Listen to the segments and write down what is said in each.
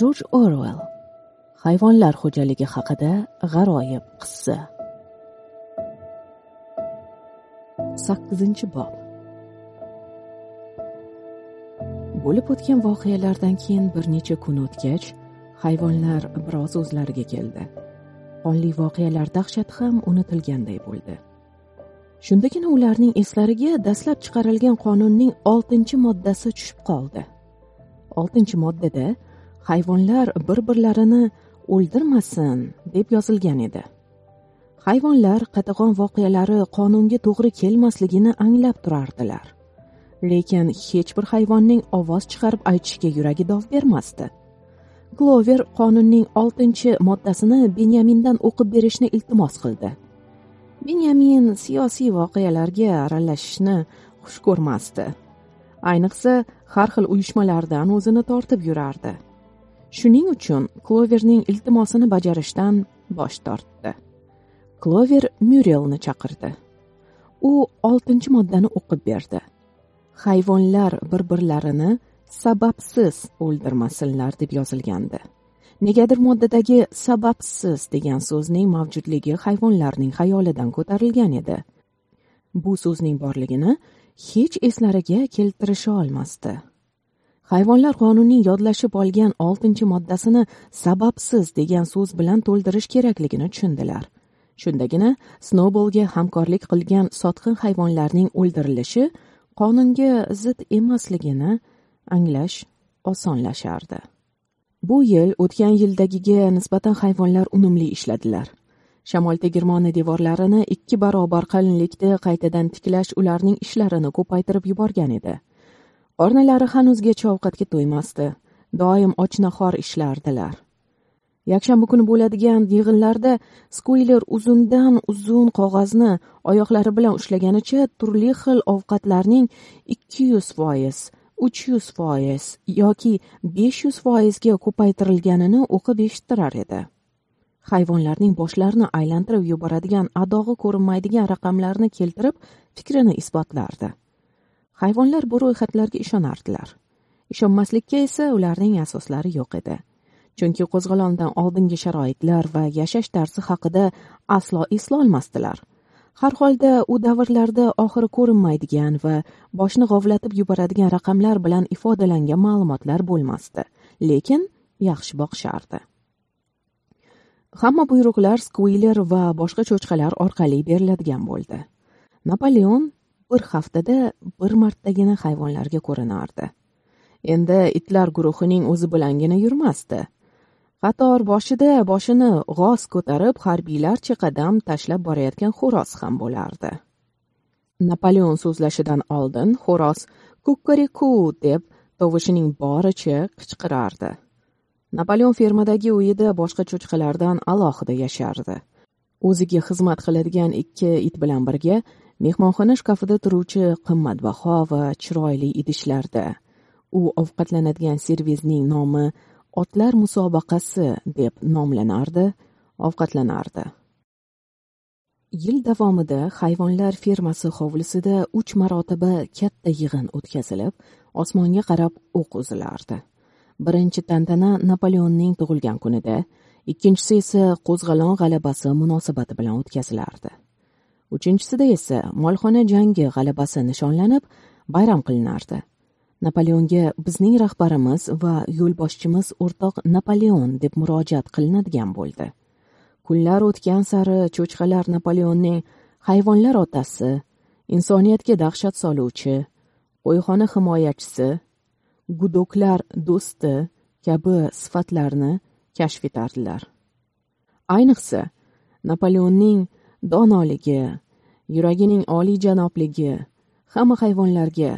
jorj orwell hayvonlar xo'jaligi haqida g'aroyib qissa. Sakkizinchi bob. Bo'lib o'tgan voqealardan keyin bir necha kun o'tgach hayvonlar biroz o'zlariga keldi. Qonli voqealar dahshati ham unutilganday bo'ldi. Shundagina ularning eslariga dastlab chiqarilgan qonunning oltinchi moddasi tushib qoldi. Oltinchi moddada hayvonlar bir birlarini o'ldirmasin deb yozilgan edi. Hayvonlar qatag'on voqealari qonunga to'g'ri kelmasligini anglab turardilar. Lekin hech bir hayvonning ovoz chiqarib aytishiga yuragi dov bermasdi. Klover qonunning oltinchi moddasini benyamindan o'qib berishni iltimos qildi. Benyamin siyosiy voqealarga aralashishni xush ko'rmasdi. Ayniqsa har xil uyushmalardan o'zini tortib yurardi. Shuning uchun kloverning iltimosini bajarishdan bosh tortdi. Klover myurelni chaqirdi. U oltinchi moddani o'qib berdi. Hayvonlar bir birlarini sababsiz o'ldirmasinlar deb yozilgandi. Negadir moddadagi sababsiz degan so'zning mavjudligi hayvonlarning xayolidan ko'tarilgan edi. Bu so'zning borligini hech eslariga keltirisha olmasdi. Hayvonlar qonunining yodlashib olgan oltinchi moddasini sababsiz degan so'z bilan to'ldirish kerakligini tushundilar. Shundagina snowballga hamkorlik qilgan sotqin hayvonlarning o'ldirilishi qonunga zid emasligini anglash osonlashardi. Bu yil o'tgan yildagiga nisbatan hayvonlar unumli ishladilar. Shamol tegirmoni devorlarini ikki barobar qalinlikda qaytadan tiklash ularning ishlarini ko'paytirib yuborgan edi. Ornalari hanuzgacha ovqatga to'ymasdi. Doim ochnahor ishlardilar. Yakshanba kuni bo'ladigan yig'inlarda skuiler uzundan uzun qog'ozni oyoqlari bilan ushlaganicha turli xil ovqatlarning ikki yuz foiz uch yuz foiz yoki besh yuz foizga ko'paytirilganini o'qib eshittirar edi. Hayvonlarning boshlarini aylantirib yuboradigan adog'i ko'rinmaydigan raqamlarni keltirib fikrini isbotlardi. Hayvonlar bu ro'yxatlarga ishonardilar. Ishonmaslikka esa ularning asoslari yo'q edi. Chunki qo'zg'olondan oldingi sharoitlar va yashash tarzi haqida aslo eslolmasdilar har holda u davrlarda oxiri ko'rinmaydigan va boshni g'ovlatib yuboradigan raqamlar bilan ifodalangan ma'lumotlar bo'lmasdi lekin yaxshi boqishardi. Hamma buyruqlar skuiler va boshqa cho'chqalar orqali beriladigan bo'ldi. Napoleon bir haftada bir martagina hayvonlarga ko'rinardi. Endi itlar guruhining o'zi bilangina yurmasdi. Qator boshida boshini g'oz ko'tarib harbiylarcha qadam tashlab borayotgan xo'roz ham bo'lardi. Napoleon so'zlashidan oldin xo'roz kukkariku deb tovushining boricha qichqirardi. Napoleon fermadagi uyida boshqa cho'chqalardan alohida yashardi. O'ziga xizmat qiladigan ikki it bilan birga mehmonxona shkafida turuvchi qimmatbaho va chiroyli idishlarda. U ovqatlanadigan servizning nomi otlar musobaqasi deb nomlanardi ovqatlanardi. Yil davomida hayvonlar fermasi hovlisida uch marotaba katta yig'in o'tkazilib osmonga qarab o'q uzilardi. Birinchi tantana napoleonning tug'ilgan kunida ikkinchisi esa qo'zg'alon g'alabasi munosabati bilan o'tkazilardi. Uchinchisida esa molxona jangi g'alabasi nishonlanib bayram qilinardi. Napoleonga bizning rahbarimiz va yo'lboshchimiz o'rtoq napoleon deb murojaat qilinadigan bo'ldi. Kunlar o'tgan sari cho'chqalar napoleonning hayvonlar otasi insoniyatga dahshat soluvchi qo'yxona himoyachisi gudoklar do'sti kabi sifatlarni kashf etardilar. Ayniqsa napoleonning donoligi yuragining oliyjanobligi hamma hayvonlarga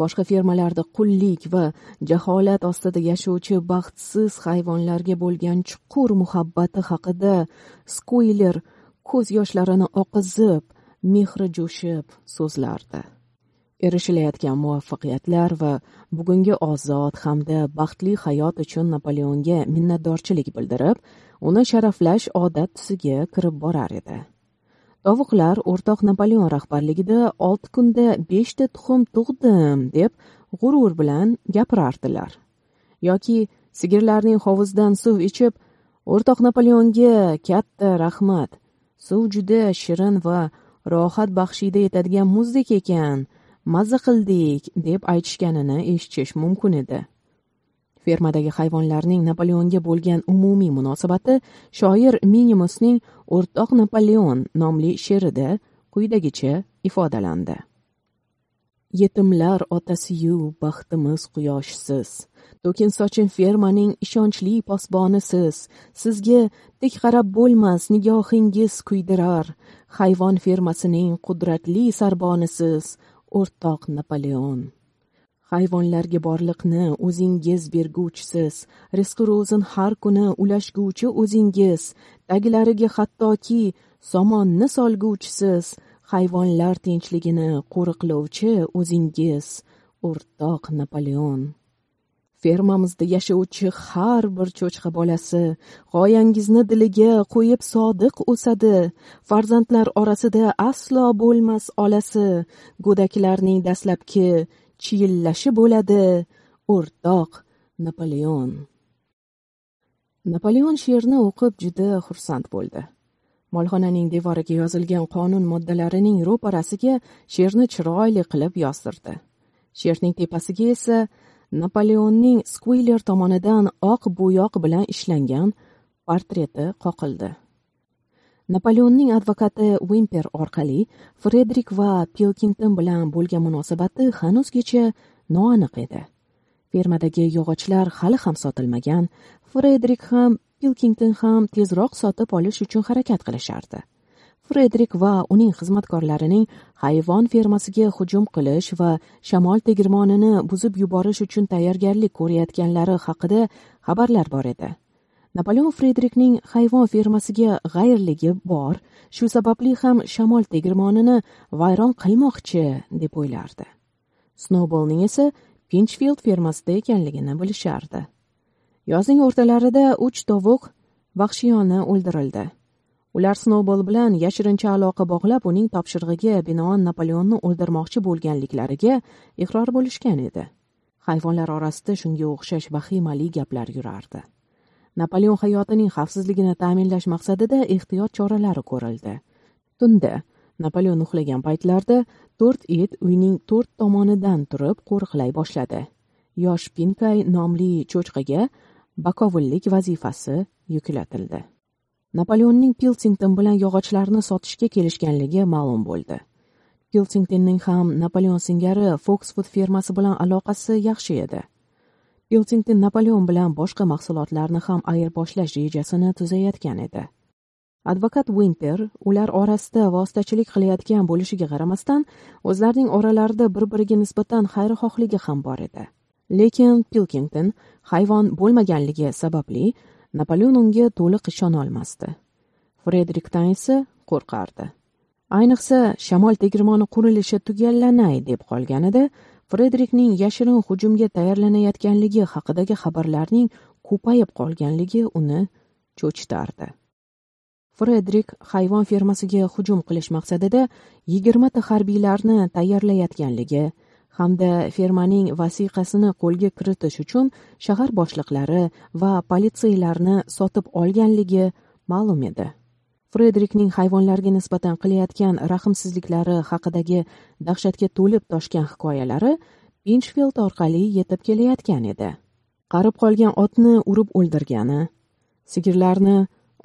boshqa fermalarda qullik va jaholat ostida yashovchi baxtsiz hayvonlarga bo'lgan chuqur muhabbati haqida skuyler ko'z yoshlarini oqizib mehri jo'shib so'zlardi. Erishilayotgan muvaffaqiyatlar va bugungi ozod hamda baxtli hayot uchun napoleonga minnatdorchilik bildirib uni sharaflash odat tusiga kirib borar edi. Tovuqlar o'rtoq napoleon rahbarligida olti kunda beshta tuxum tug'dim deb g'urur bilan gapirardilar. Yoki sigirlarning hovuzidan suv ichib o'rtoq napoleonga katta rahmat. Suv juda shirin va rohat baxshida etadigan muzdek ekan. Mazza qildik deb aytishganini eshitish mumkin edi. Fermadagi hayvonlarning napoleonga bo'lgan umumiy munosabati shoir minimusning o'rtoq napoleon nomli she'rida quyidagicha ifodalandi. Yetimlar otasiyu baxtimiz quyoshsiz. To'kin sochin fermaning ishonchli posbonisiz. Sizga tik qarab bo'lmas nigohingiz kuydirar. Hayvon fermasining qudratli sarbonisiz. O'rtoq napoleon. Hayvonlarga borliqni o'zingiz berguvchisiz. Rizqi ro'zin har kuni ulashguvchi o'zingiz. Taglariga hattoki somonni solguvchisiz. Hayvonlar tinchligini qo'riqlovchi o'zingiz. O'rtoq napoleon. Fermamizda yashovchi har bir cho'chqa bolasi g'oyangizni diliga qo'yib sodiq o'sadi. Farzandlar orasida aslo bo'lmas olasi. Go'daklarning dastlabki chiyillashi bo'ladi. O'rtoq napoleon. Napoleon she'rni o'qib juda xursand bo'ldi. Molxonaning devoriga yozilgan qonun moddalarining ro'parasiga she'rni chiroyli qilib yozdirdi. She'rning tepasiga esa napoleonning skviler tomonidan oq bo'yoq bilan ishlangan portreti qoqildi. Napoleonning advokati wimper orqali frederik va pilkington bilan bo'lgan munosabati hanuzgacha noaniq edi. Fermadagi yog'ochlar hali ham sotilmagan frederik ham pilkington ham tezroq sotib olish uchun harakat qilishardi. Frederik va uning xizmatkorlarining hayvon fermasiga hujum qilish va shamol tegirmonini buzib yuborish uchun tayyorgarlik ko'rayotganlari haqida xabarlar bor edi. Napoleon frederikning hayvon fermasiga g'ayirligi bor. Shu sababli ham shamol tegirmonini vayron qilmoqchi deb o'ylardi. Snoubolning esa pinchfield fermasida ekanligini bilishardi. Yozning o'rtalarida uch tovuq vahshiyona o'ldirildi. Ular snoubol bilan yashirincha aloqa bog'lab uning topshirig'iga binoan napoleonni o'ldirmoqchi bo'lganliklariga iqror bo'lishgan edi. Hayvonlar orasida shunga o'xshash vahimali gaplar yurardi. Napoleon hayotining xavfsizligini ta'minlash maqsadida ehtiyot choralari ko'rildi. Tunda napoleon uxlagan paytlarda to'rt it uyning to'rt tomonidan turib qo'riqlay boshladi. Yosh pinkay nomli cho'chqaga bakovullik vazifasi yuklatildi. Napoleonning pilsington bilan yog'ochlarni sotishga kelishganligi ma'lum bo'ldi. Pilsingtonning ham napoleon singari foksfud fermasi bilan aloqasi yaxshi edi. Iltington napoleon bilan boshqa mahsulotlarni ham ayirboshlash rejasini tuzayotgan edi. Advokat winter ular orasida vositachilik qilayotgan bo'lishiga qaramasdan o'zlarining oralarida bir biriga nisbatan xayrixohligi ham bor edi. Lekin pilkington hayvon bo'lmaganligi sababli napoleon unga to'liq ishonolmasdi. Frederikdan esa qo'rqardi. Ayniqsa shamol tegirmoni qurilishi tugallanay deb qolganida fredrikning yashirin hujumga tayyorlanayotganligi haqidagi xabarlarning ko'payib qolganligi uni cho'chitardi. Fredrik hayvon fermasiga hujum qilish maqsadida yigirmata harbiylarni tayyorlayotganligi hamda fermaning vasiqasini qo'lga kiritish uchun shahar boshliqlari va politsiyalarni sotib olganligi ma'lum edi. Frederikning hayvonlarga nisbatan qilayotgan rahmsizliklari haqidagi dahshatga to'lib toshgan hikoyalari pinchfild orqali yetib kelayotgan edi. Qarib qolgan otni urib o'ldirgani sigirlarni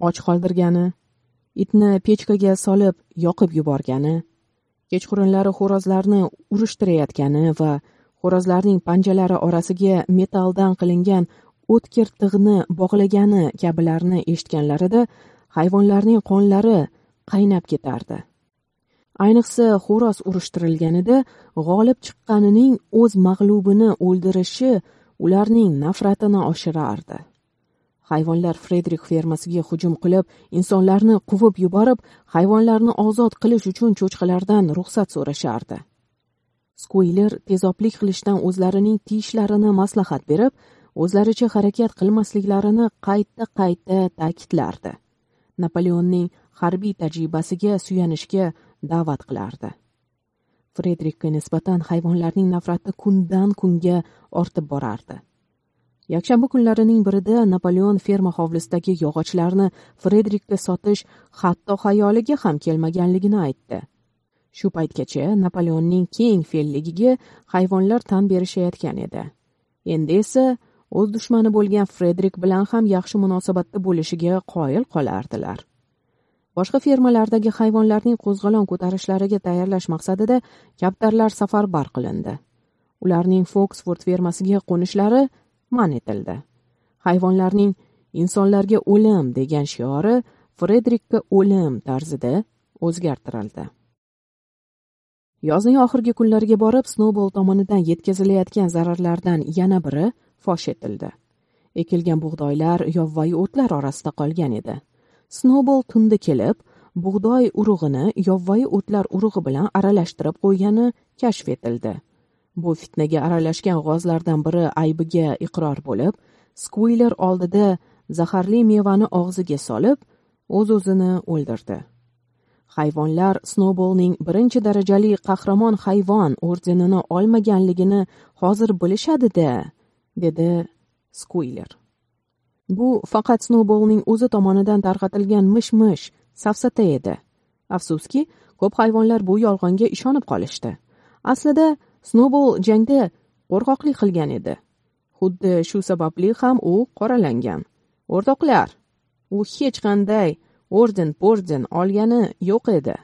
och qoldirgani itni pechkaga solib yoqib yuborgani kechqurunlari xo'rozlarni urishtirayotgani va xo'rozlarning panjalari orasiga metalldan qilingan o'tkir tig'ni bog'lagani kabilarni eshitganlarida hayvonlarning qonlari qaynab ketardi. Ayniqsa xo'roz urushtirilganida g'olib chiqqanining o'z mag'lubini o'ldirishi ularning nafratini oshirardi. Hayvonlar frederik fermasiga hujum qilib insonlarni quvib yuborib hayvonlarni ozod qilish uchun cho'chqalardan ruxsat so'rashardi. Skuyler tezoblik qilishdan o'zlarining tiyishlarini maslahat berib o'zlaricha harakat qilmasliklarini qayta qayta ta'kidlardi. Napoleonning harbiy tajribasiga suyanishga da'vat qilardi. Frederikka nisbatan hayvonlarning nafrati kundan kunga ortib borardi. Yakshanba kunlarining birida napoleon ferma hovlisidagi yog'ochlarni frederikka sotish hatto xayoliga ham kelmaganligini aytdi. Shu paytgacha napoleonning keng fe'lligiga hayvonlar tan berishayotgan edi. Endi esa o'z dushmani bo'lgan frederik bilan ham yaxshi munosabatda bo'lishiga qoyil qolardilar. Boshqa fermalardagi hayvonlarning qo'zg'alon ko'tarishlariga tayyorlash maqsadida kaptarlar safarbar qilindi. Ularning foksford fermasiga qo'nishlari man etildi. Hayvonlarning insonlarga o'lim degan shiori frederikka o'lim tarzida o'zgartirildi. Yozning oxirgi kunlariga borib snowball tomonidan yetkazilayotgan zararlardan yana biri fosh etildi. Ekilgan bug'doylar yovvoyi o'tlar orasida qolgan edi. Snowball tunda kelib bug'doy urug'ini yovvoyi o'tlar urug'i bilan aralashtirib qo'ygani kashf etildi. Bu fitnaga aralashgan g'ozlardan biri aybiga iqror bo'lib skuyler oldida zaharli mevani og'ziga solib o'z o'zini o'ldirdi. Hayvonlar snowballning birinchi darajali qahramon hayvon ordenini olmaganligini hozir bilishadi-da. Dedi skuyler bu faqat snowballning o'zi tomonidan tarqatilgan mish mish safsata edi. Afsuski ko'p hayvonlar bu yolg'onga ishonib qolishdi. Aslida snowball jangda qo'rqoqlik qilgan edi. Xuddi shu sababli ham u qoralangan. O'rtoqlar u hech qanday orden porden olgani yo'q edi.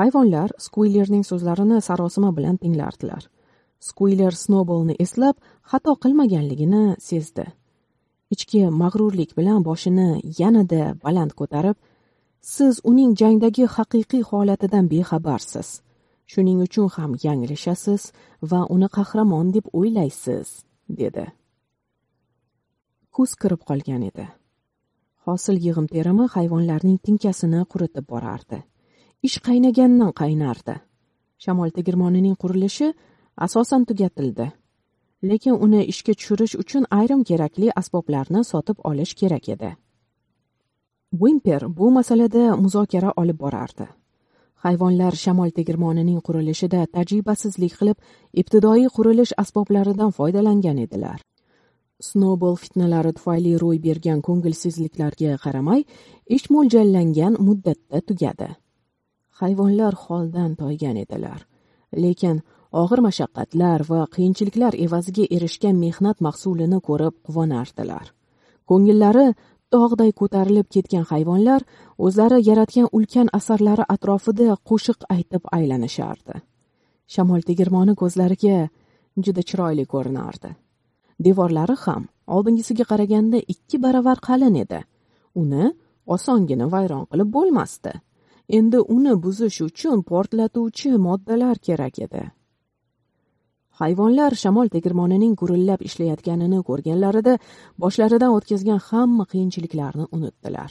Hayvonlar skuylerning so'zlarini sarosima bilan tinglardilar. Skuyler snobolni eslab xato qilmaganligini sezdi. Ichki mag'rurlik bilan boshini yanada baland ko'tarib siz uning jangdagi haqiqiy holatidan bexabarsiz. Shuning uchun ham yanglishasiz va uni qahramon deb o'ylaysiz dedi. Kuz kirib qolgan edi. Hosil yig'im terimi hayvonlarning tinkasini quritib borardi. Ish qaynagandan qaynardi. Shamol tegirmonining qurilishi asosan tugatildi. Lekin uni ishga tushirish uchun ayrim kerakli asboblarni sotib olish kerak edi. Wimper bu masalada muzokara olib borardi. Hayvonlar shamol tegirmonining qurilishida tajribasizlik qilib ibtidoiy qurilish asboblaridan foydalangan edilar. Snowball fitnalari tufayli ro'y bergan ko'ngilsizliklarga qaramay ish mo'ljallangan muddatda tugadi. Hayvonlar holdan toygan edilar. Lekin og'ir mashaqqatlar va qiyinchiliklar evaziga erishgan mehnat mahsulini ko'rib quvonardilar. Ko'ngillari tog'day ko'tarilib ketgan hayvonlar o'zlari yaratgan ulkan asarlari atrofida qo'shiq aytib aylanishardi. Shamol tegirmoni ko'zlariga juda chiroyli ko'rinardi. Devorlari ham oldingisiga qaraganda ikki baravar qalin edi. Uni osongina vayron qilib bo'lmasdi. Endi uni buzish uchun portlatuvchi moddalar kerak edi. Hayvonlar shamol tegirmonining gurillab ishlayotganini ko'rganlarida boshlaridan o'tkazgan hamma qiyinchiliklarni unutdilar.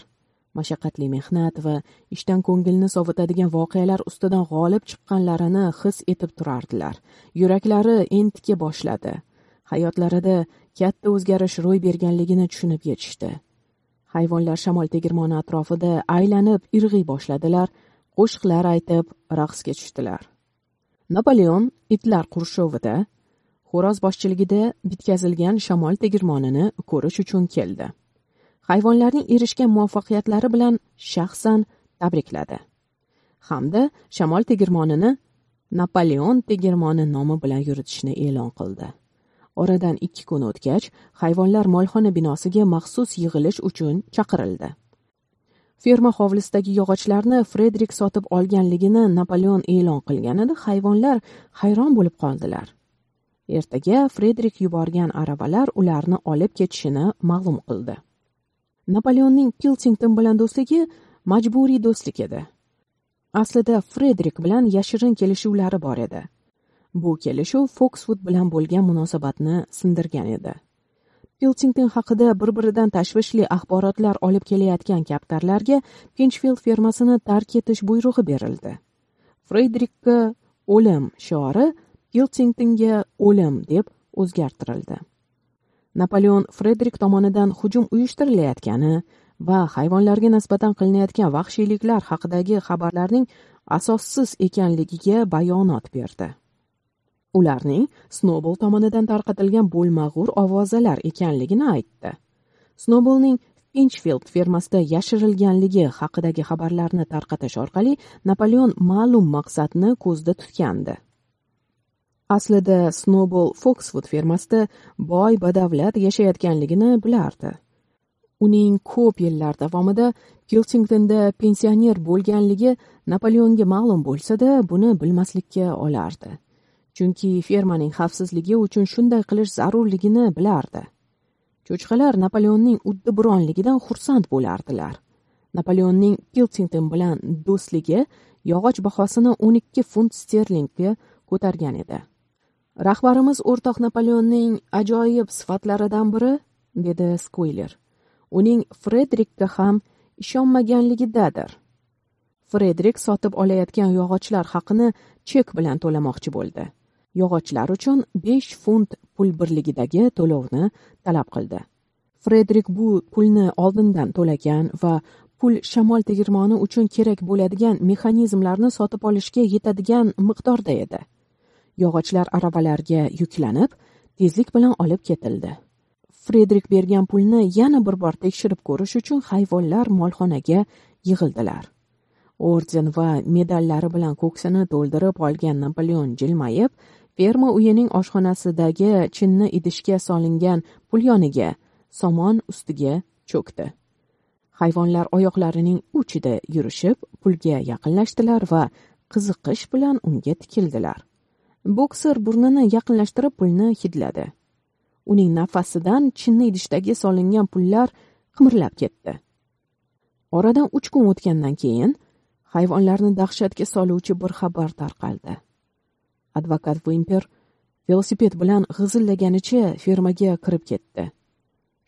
Mashaqqatli mehnat va ishdan ko'ngilni sovitadigan voqealar ustidan g'olib chiqqanlarini his etib turardilar. Yuraklari entika boshladi. Hayotlarida katta o'zgarish ro'y berganligini tushunib yetishdi. Hayvonlar shamol tegirmoni atrofida aylanib irg'iy boshladilar. Qo'shiqlar aytib raqsga tushdilar. Napoleon itlar qurshovida xo'roz boshchiligida bitkazilgan shamol tegirmonini ko'rish uchun keldi. Hayvonlarning erishgan muvaffaqiyatlari bilan shaxsan tabrikladi. Hamda shamol tegirmonini napoleon tegirmoni nomi bilan yuritishni e'lon qildi. Oradan ikki kun o'tgach hayvonlar molxona binosiga maxsus yig'ilish uchun chaqirildi. Ferma hovlisidagi yog'ochlarni frederik sotib olganligini napoleon e'lon qilganida hayvonlar hayron bo'lib qoldilar. Ertaga frederik yuborgan aravalar ularni olib ketishini ma'lum qildi. Napoleonning pilsington bilan do'stligi majburiy do'stlik edi. Aslida frederik bilan yashirin kelishuvlari bor edi. Bu kelishuv foksvud bilan bo'lgan munosabatni sindirgan edi. Piltington haqida bir biridan tashvishli axborotlar olib kelayotgan kaptarlarga pinchfild fermasini tark etish buyrug'i berildi. Frederikka o'lim shiori piltingtonga o'lim deb o'zgartirildi. Napoleon frederik tomonidan hujum uyushtirilayotgani va hayvonlarga nisbatan qilinayotgan vahshiyliklar haqidagi xabarlarning asossiz ekanligiga bayonot berdi. Ularning snobol tomonidan tarqatilgan bo'lmag'ur ovozalar ekanligini aytdi. Snobolning pinchfield fermasida yashirilganligi haqidagi xabarlarni tarqatish orqali napoleon ma'lum maqsadni ko'zda tutgandi. Aslida snobol foksfud fermasida boy badavlat yashayotganligini bilardi. Uning ko'p yillar davomida piltingtonda pensioner bo'lganligi napoleonga ma'lum bo'lsa-da, buni bilmaslikka olardi. Chunki fermaning xavfsizligi uchun shunday qilish zarurligini bilardi. Cho'chqalar napoleonning uddaburonligidan xursand bo'lardilar. Napoleonning pilsington bilan do'stligi yog'och bahosini o'n ikki funt sterlingga ko'targan edi. Rahbarimiz o'rtoq napoleonning ajoyib sifatlaridan biri dedi skuyler uning frederikka ham ishonmaganligidadir. Frederik sotib olayotgan yog'ochlar haqini chek bilan to'lamoqchi bo'ldi. Yog'ochlar uchun besh funt pul birligidagi to'lovni talab qildi. Frederik bu pulni oldindan to'lagan va pul shamol tegirmoni uchun kerak bo'ladigan mexanizmlarni sotib olishga yetadigan miqdorda edi. Yog'ochlar aravalarga yuklanib tezlik bilan olib ketildi. Frederik bergan pulni yana bir bor tekshirib ko'rish uchun hayvonlar molxonaga yig'ildilar. Orden va medallari bilan ko'ksini to'ldirib olgan napoleon jilmayib ferma uyining oshxonasidagi chinni idishga solingan pulyoniga somon ustiga cho'kdi. Hayvonlar oyoqlarining uchida yurishib pulga yaqinlashdilar va qiziqish bilan unga tikildilar. Bokser burnini yaqinlashtirib pulni hidladi. Uning nafasidan chinni idishdagi solingan pullar qimirlab ketdi. Oradan uch kun o'tgandan keyin hayvonlarni dahshatga soluvchi bir xabar tarqaldi. Advokat vimper velosiped bilan g'izillaganicha fermaga kirib ketdi.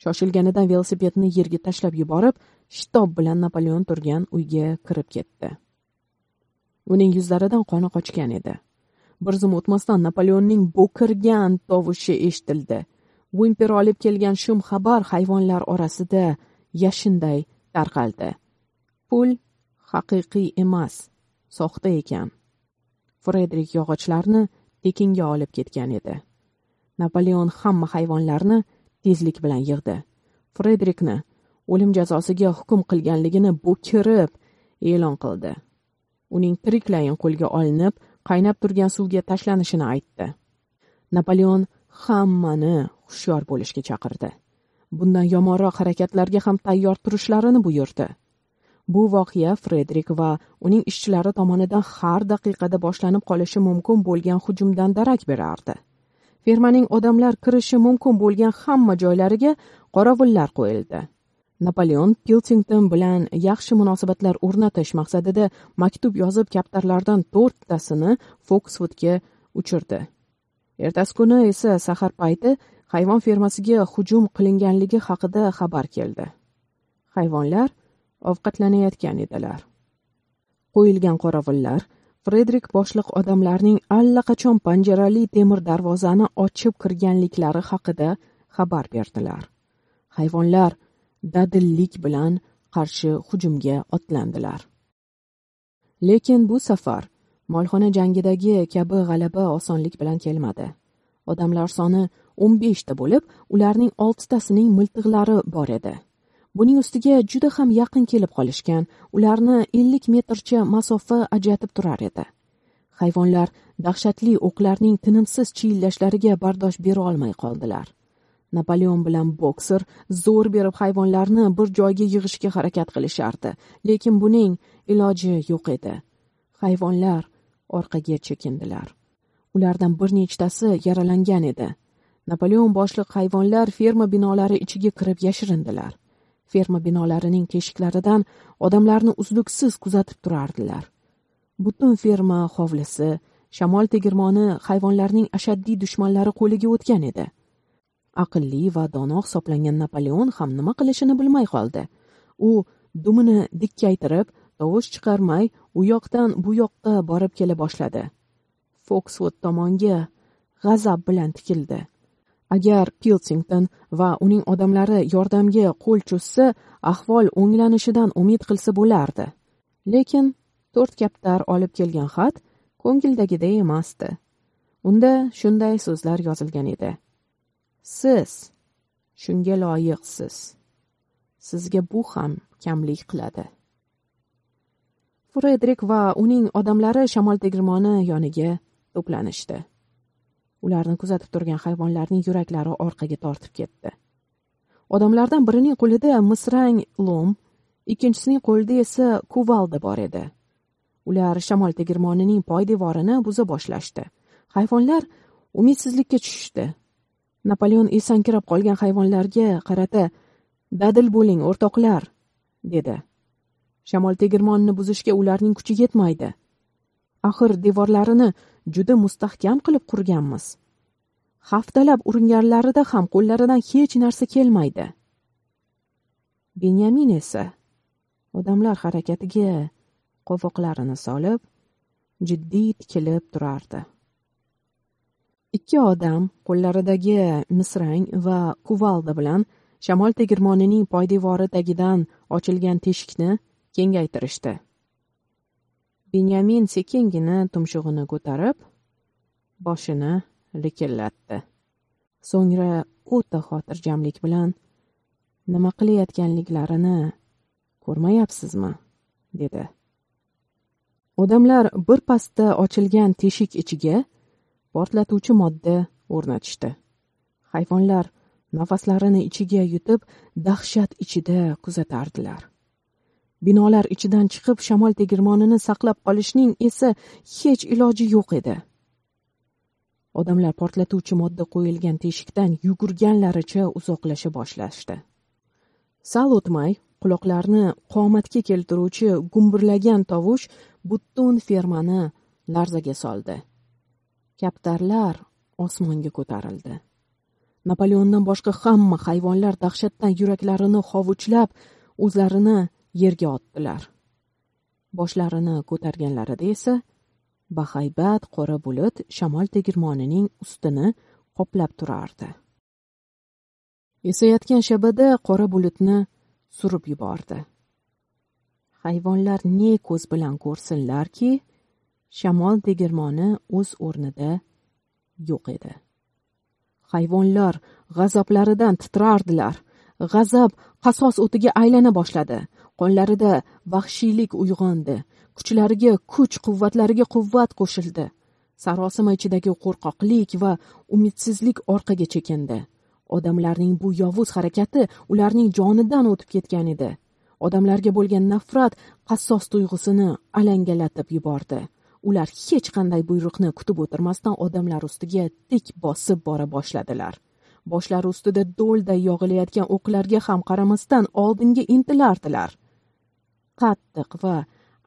Shoshilganidan velosipedni yerga tashlab yuborib shitob bilan napoleon turgan uyga kirib ketdi. Uning yuzlaridan qoni qochgan edi. Bir zum o'tmasdan napoleonning bo'kirgan tovushi eshitildi. Vimper olib kelgan shum xabar hayvonlar orasida yashinday tarqaldi. Pul haqiqiy emas soxta ekan. Fredrik yog'ochlarni tekinga olib ketgan edi. Napoleon hamma hayvonlarni tezlik bilan yig'di. Fredrikni o'lim jazosiga hukm qilganligini bo'kirib e'lon qildi. Uning tiriklayin qo'lga olinib qaynab turgan suvga tashlanishini aytdi. Napoleon hammani hushyor bo'lishga chaqirdi. Bundan yomonroq harakatlarga ham tayyor turishlarini buyurdi. Bu voqea frederik va uning ishchilari tomonidan har daqiqada boshlanib qolishi mumkin bo'lgan hujumdan darak berardi. Fermaning odamlar kirishi mumkin bo'lgan hamma joylariga qorovullar qo'yildi. Napoleon piltington bilan yaxshi munosabatlar o'rnatish maqsadida maktub yozib kaptarlardan to'rttasini foksvudga uchirdi. Ertasi kuni esa sahar payti hayvon fermasiga hujum qilinganligi haqida xabar keldi. Hayvonlar ovqatlanayotgan edilar. Qo'yilgan qorovullar frederik boshliq odamlarning allaqachon panjarali temir darvozani ochib kirganliklari haqida xabar berdilar. Hayvonlar dadillik bilan qarshi hujumga otlandilar. Lekin bu safar molxona jangidagi kabi g'alaba osonlik bilan kelmadi. Odamlar soni o'n beshta bo'lib ularning oltitasining miltiqlari bor edi. Buning ustiga juda ham yaqin kelib qolishgan ularni ellik metrcha masofa ajratib turar edi. Hayvonlar dahshatli o'qlarning tinimsiz chiyillashlariga bardosh bera olmay qoldilar. Napoleon bilan bokser zo'r berib hayvonlarni bir joyga yig'ishga harakat qilishardi lekin buning iloji yo'q edi. Hayvonlar orqaga chekindilar. Ulardan bir nechtasi yaralangan edi. Napoleon boshliq hayvonlar ferma binolari ichiga kirib yashirindilar. Ferma binolarining teshiklaridan odamlarni uzluksiz kuzatib turardilar. Butun ferma hovlisi shamol tegirmoni hayvonlarning ashaddiy dushmanlari qo'liga o'tgan edi. Aqlli va dono hisoblangan napoleon ham nima qilishini bilmay qoldi. U dumini dikkaytirib tovush chiqarmay u yoqdan bu yoqqa borib kela boshladi. Foksvud tomonga g'azab bilan tikildi. Agar pilsington va uning odamlari yordamga qo'l cho'zsa ahvol o'nglanishidan umid qilsa bo'lardi. Lekin to'rt kaptar olib kelgan xat ko'ngildagiday emasdi. Unda shunday so'zlar yozilgan edi. Siz shunga loyiqsiz. Sizga bu ham kamlik qiladi. Fredrik va uning odamlari shamol tegirmoni yoniga to'planishdi. Ularni kuzatib turgan hayvonlarning yuraklari orqaga tortib ketdi. Odamlardan birining qo'lida misrang lom ikkinchisining qo'lida esa kuvalda bor edi. Ular shamol tegirmonining poydevorini buza boshlashdi. Hayvonlar umidsizlikka tushishdi. Napoleon esankirab qolgan hayvonlarga qarata dadil bo'ling o'rtoqlar dedi. Shamol tegirmonini buzishga ularning kuchi yetmaydi. Axir devorlarini juda mustahkam qilib qurganmiz. Haftalab uringanlarida ham qo'llaridan hech narsa kelmaydi. Benyamin esa odamlar harakatiga qovoqlarini solib jiddiy tikilib turardi. Ikki odam qo'llaridagi misrang va kuvalda bilan shamol tegirmonining poydevori tagidan ochilgan teshikni kengaytirishdi. Benyamin sekingina tumshug'ini ko'tarib boshini likillatdi. So'ngra o'ta xotirjamlik bilan nima qilayotganliklarini ko'rmayapsizmi? dedi. Odamlar bir pasda ochilgan teshik ichiga portlatuvchi modda o'rnatishdi. Hayvonlar nafaslarini ichiga yutib dahshat ichida kuzatardilar. Binolar ichidan chiqib shamol tegirmonini saqlab qolishning esa hech iloji yo'q edi. Odamlar portlatuvchi modda qo'yilgan teshikdan yugurganlaricha uzoqlasha boshlashdi. Sal o'tmay quloqlarni qomatga keltiruvchi gumburlagan tovush butun fermani larzaga soldi. Kaptarlar osmonga ko'tarildi. Napoleondan boshqa hamma hayvonlar dahshatdan yuraklarini hovuchlab o'zlarini yerga otdilar. Boshlarini ko'targanlarida esa bahaybat qora bulut shamol tegirmonining ustini qoplab turardi. Esayotgan shabada qora bulutni surib yubordi. Hayvonlar ne ko'z bilan ko'rsinlarki shamol tegirmoni o'z o'rnida yo'q edi. Hayvonlar g'azablaridan titrardilar. G'azab qasos o'tiga aylana boshladi. Qonlarida vahshiylik uyg'ondi. Kuchlariga kuch quvvatlariga quvvat qo'shildi. Sarosima ichidagi qo'rqoqlik va umidsizlik orqaga chekindi. Odamlarning bu yovuz harakati ularning jonidan o'tib ketgan edi. Odamlarga bo'lgan nafrat qassos tuyg'usini alangalatib yubordi. Ular hech qanday buyruqni kutib o'tirmasdan odamlar ustiga tik bosib bora boshladilar. Boshlari ustida do'lday yog'ilayotgan o'qlarga ham qaramasdan oldinga intilardilar. Qattiq va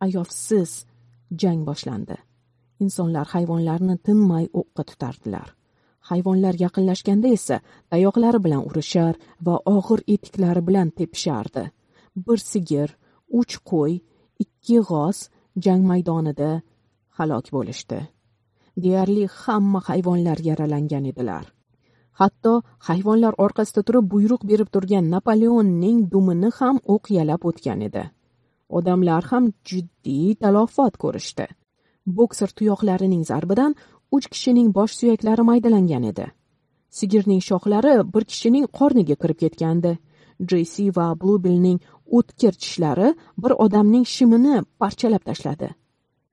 ayovsiz jang boshlandi. Insonlar hayvonlarni tinmay o'qqa tutardilar. Hayvonlar yaqinlashganda esa tayoqlari bilan urishar va og'ir etiklari bilan tepishardi. Bir sigir uch qo'y ikki g'oz jang maydonida halok bo'lishdi. Deyarli hamma hayvonlar yaralangan edilar. Hatto hayvonlar orqasida turib buyruq berib turgan napoleonning dumini ham o'q yalab o'tgan edi. Odamlar ham jiddiy talofot ko'rishdi. Bokser tuyoqlarining zarbidan uch kishining bosh suyaklari maydalangan edi. Sigirning shoxlari bir kishining qorniga kirib ketgandi. Jeysi va blubilning o'tkir tishlari bir odamning shimini parchalab tashladi.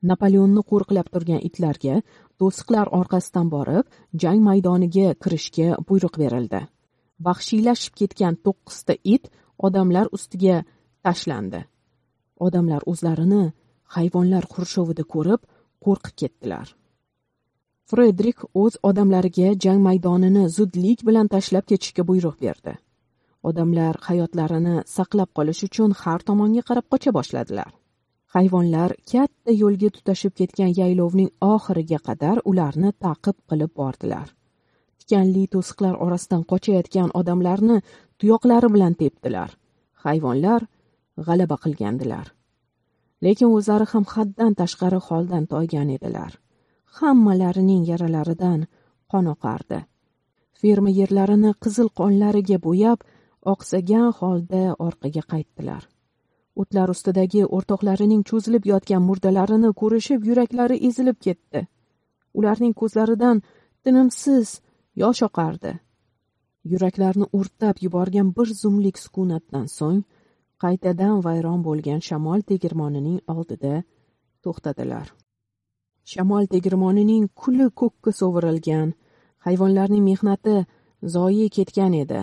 Napoleonni qo'riqlab turgan itlarga to'siqlar orqasidan borib jang maydoniga kirishga buyruq berildi. Vahshiylashib ketgan to'qqizta it odamlar ustiga tashlandi. Odamlar o'zlarini hayvonlar qurshovida ko'rib qo'rqib ketdilar. Fredrik o'z odamlariga jang maydonini zudlik bilan tashlab ketishga buyruq berdi. Odamlar hayotlarini saqlab qolish uchun har tomonga qarab qocha boshladilar. Hayvonlar katta yo'lga tutashib ketgan yaylovning oxiriga qadar ularni ta'qib qilib bordilar. Tikanli to'siqlar orasidan qochayotgan odamlarni tuyoqlari bilan tepdilar. Hayvonlar g'alaba qilgandilar. Lekin o'zlari ham haddan tashqari holdan toygan edilar. Hammalarining yaralaridan qon oqardi. Ferma yerlarini qizil qonlariga bo'yab oqsagan holda orqaga qaytdilar. O'tlar ustidagi o'rtoqlarining cho'zilib yotgan murdalarini ko'rishib yuraklari ezilib ketdi. Ularning ko'zlaridan tinimsiz yosh oqardi. Yuraklarni o'rtab yuborgan bir zumlik sukunatdan so'ng qaytadan vayron bo'lgan shamol tegirmonining oldida to'xtadilar. Shamol tegirmonining kuli ko'kka sovurilgan hayvonlarning mehnati zoyi ketgan edi.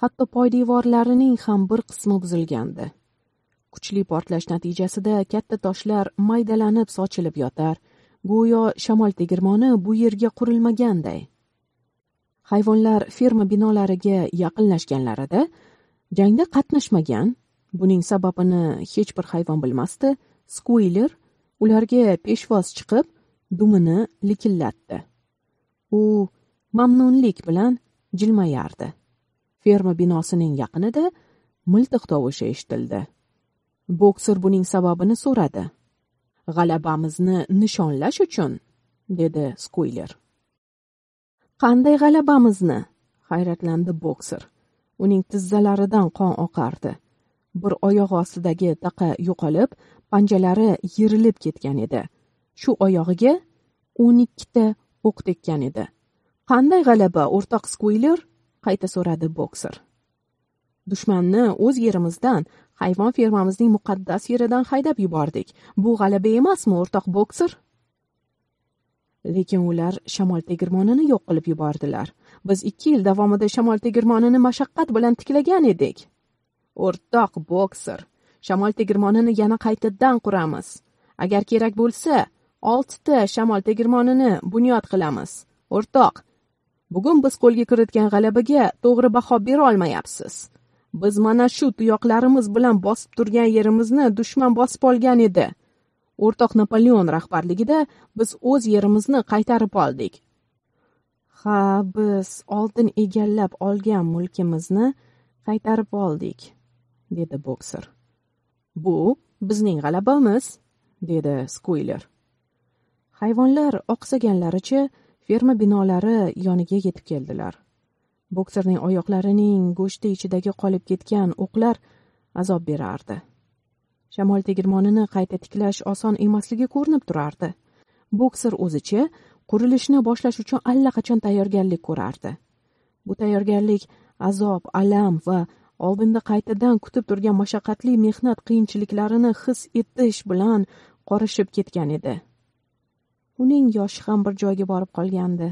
Hatto poydevorlarining ham bir qismi buzilgandi. Kuchli portlash natijasida katta toshlar maydalanib sochilib yotar go'yo shamol tegirmoni bu yerga qurilmaganday. Hayvonlar ferma binolariga yaqinlashganlarida jangda qatnashmagan. Buning sababini hech bir hayvon bilmasdi. Skuiler ularga peshvoz chiqib dumini likillatdi. U mamnunlik bilan jilmayardi. Ferma binosining yaqinida miltiq tovushi eshitildi. Bokser buning sababini so'radi. G'alabamizni nishonlash uchun dedi skuiler qanday g'alabamizni? Hayratlandi bokser uning tizzalaridan qon oqardi. Bir oyog'i ostidagi taqa yo'qolib panjalari yirilib ketgan edi. Shu oyog'iga o'n ikkita o'q tekkan edi. Qanday g'alaba o'rtoq skuyler qayta so'radi bokser dushmanni o'z yerimizdan hayvon fermamizning muqaddas yeridan haydab yubordik. Bu g'alaba emasmi o'rtoq bokser lekin ular shamol tegirmonini yo'q qilib yubordilar. Biz ikki yil davomida shamol tegirmonini mashaqqat bilan tiklagan edik. O'rtoq bokser shamol tegirmonini yana qaytadan quramiz. Agar kerak bo'lsa oltita shamol tegirmonini bunyod qilamiz. O'rtoq bugun biz qo'lga kiritgan g'alabaga to'g'ri baho bera olmayapsiz. Biz mana shu tuyoqlarimiz bilan bosib turgan yerimizni dushman bosib olgan edi. O'rtoq napoleon rahbarligida biz o'z yerimizni qaytarib oldik. Ha biz oldin egallab olgan mulkimizni qaytarib oldik dedi bokser bu bizning g'alabamiz dedi skuyler hayvonlar oqsaganlaricha ferma binolari yoniga yetib keldilar. Bokserning oyoqlarining go'shti ichidagi qolib ketgan o'qlar azob berardi. Shamol tegirmonini qayta tiklash oson emasligi ko'rinib turardi. Bokser o'zicha qurilishni boshlash uchun allaqachon tayyorgarlik ko'rardi. Bu tayyorgarlik azob alam va oldinda qaytadan kutib turgan mashaqqatli mehnat qiyinchiliklarini his etish bilan qorishib ketgan edi. Uning yoshi ham bir joyga borib qolgandi.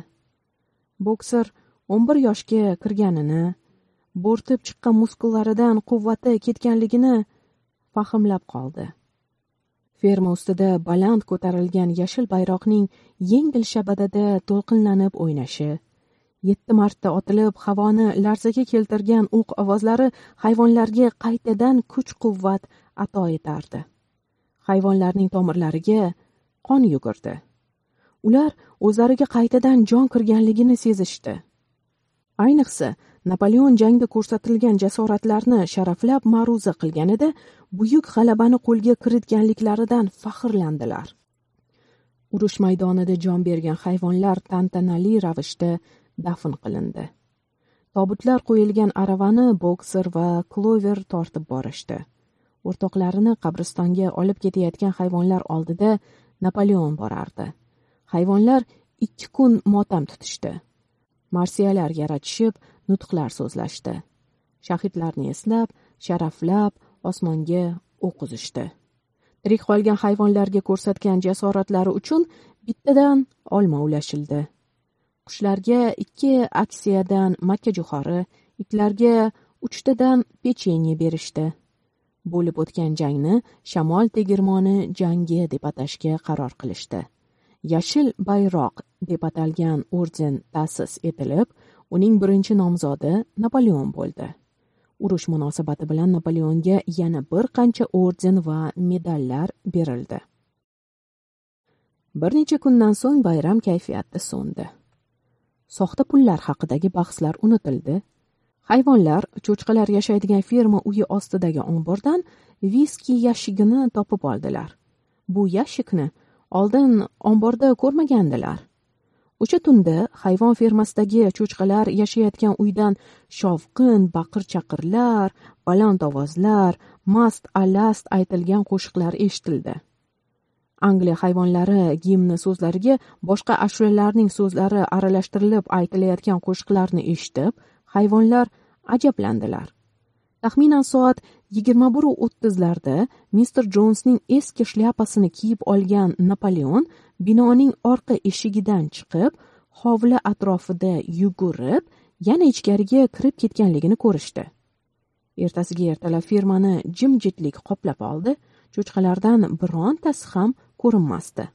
Bokser o'n bir yoshga kirganini bo'rtib chiqqan muskullaridan quvvati ketganligini fahmlab qoldi. Ferma ustida baland ko'tarilgan yashil bayroqning yengil shabadada to'lqinlanib o'ynashi. Yetti marta otilib havoni larzaga keltirgan o'q ovozlari hayvonlarga qaytadan kuch quvvat ato etardi. Hayvonlarning tomirlariga qon yugurdi. Ular o'zlariga qaytadan jon kirganligini sezishdi. Ayniqsa napoleon jangda ko'rsatilgan jasoratlarni sharaflab ma'ruza qilganida buyuk g'alabani qo'lga kiritganliklaridan faxrlandilar. Urush maydonida jon bergan hayvonlar tantanali ravishda dafn qilindi. Tobutlar qo'yilgan aravani bokser va klover tortib borishdi. O'rtoqlarini qabristonga olib ketayotgan hayvonlar oldida napoleon borardi. Hayvonlar ikki kun motam tutishdi. Marsiyalar yaratishib nutqlar so'zlashdi. Shahidlarni eslab sharaflab osmonga o'q uzishdi tirik qolgan hayvonlarga ko'rsatgan jasoratlari uchun bittadan olma ulashildi. Qushlarga ikki aksiyadan makkajo'xori itlarga uchtadan pechenye berishdi. Bo'lib o'tgan jangni shamol tegirmoni jangi deb atashga qaror qilishdi. Yashil bayroq deb atalgan orden ta'sis etilib uning birinchi nomzodi napoleon bo'ldi. Urush munosabati bilan napoleonga yana bir qancha orden va medallar berildi. Bir necha kundan so'ng bayram kayfiyati so'ndi. Soxta pullar haqidagi bahslar unutildi. Hayvonlar cho'chqalar yashaydigan ferma uyi ostidagi ombordan viski yashigini topib oldilar. Bu yashikni oldin omborda ko'rmagandilar. O'sha tunda hayvon fermasidagi cho'chqalar yashayotgan uydan shovqin baqir chaqirlar baland ovozlar mast alast aytilgan qo'shiqlar eshitildi. Angliya hayvonlari gimni so'zlariga boshqa ashulalarning so'zlari aralashtirilib aytilayotgan qo'shiqlarni eshitib hayvonlar ajablandilar. Taxminan soat yigirma biru o'ttizlarda mister jonsning eski shlyapasini kiyib olgan napoleon binoning orqa eshigidan chiqib hovli atrofida yugurib yana ichkariga kirib ketganligini ko'rishdi. Ertasiga ertalab fermani jimjitlik qoplab oldi cho'chqalardan birontasi ham ko'rinmasdi.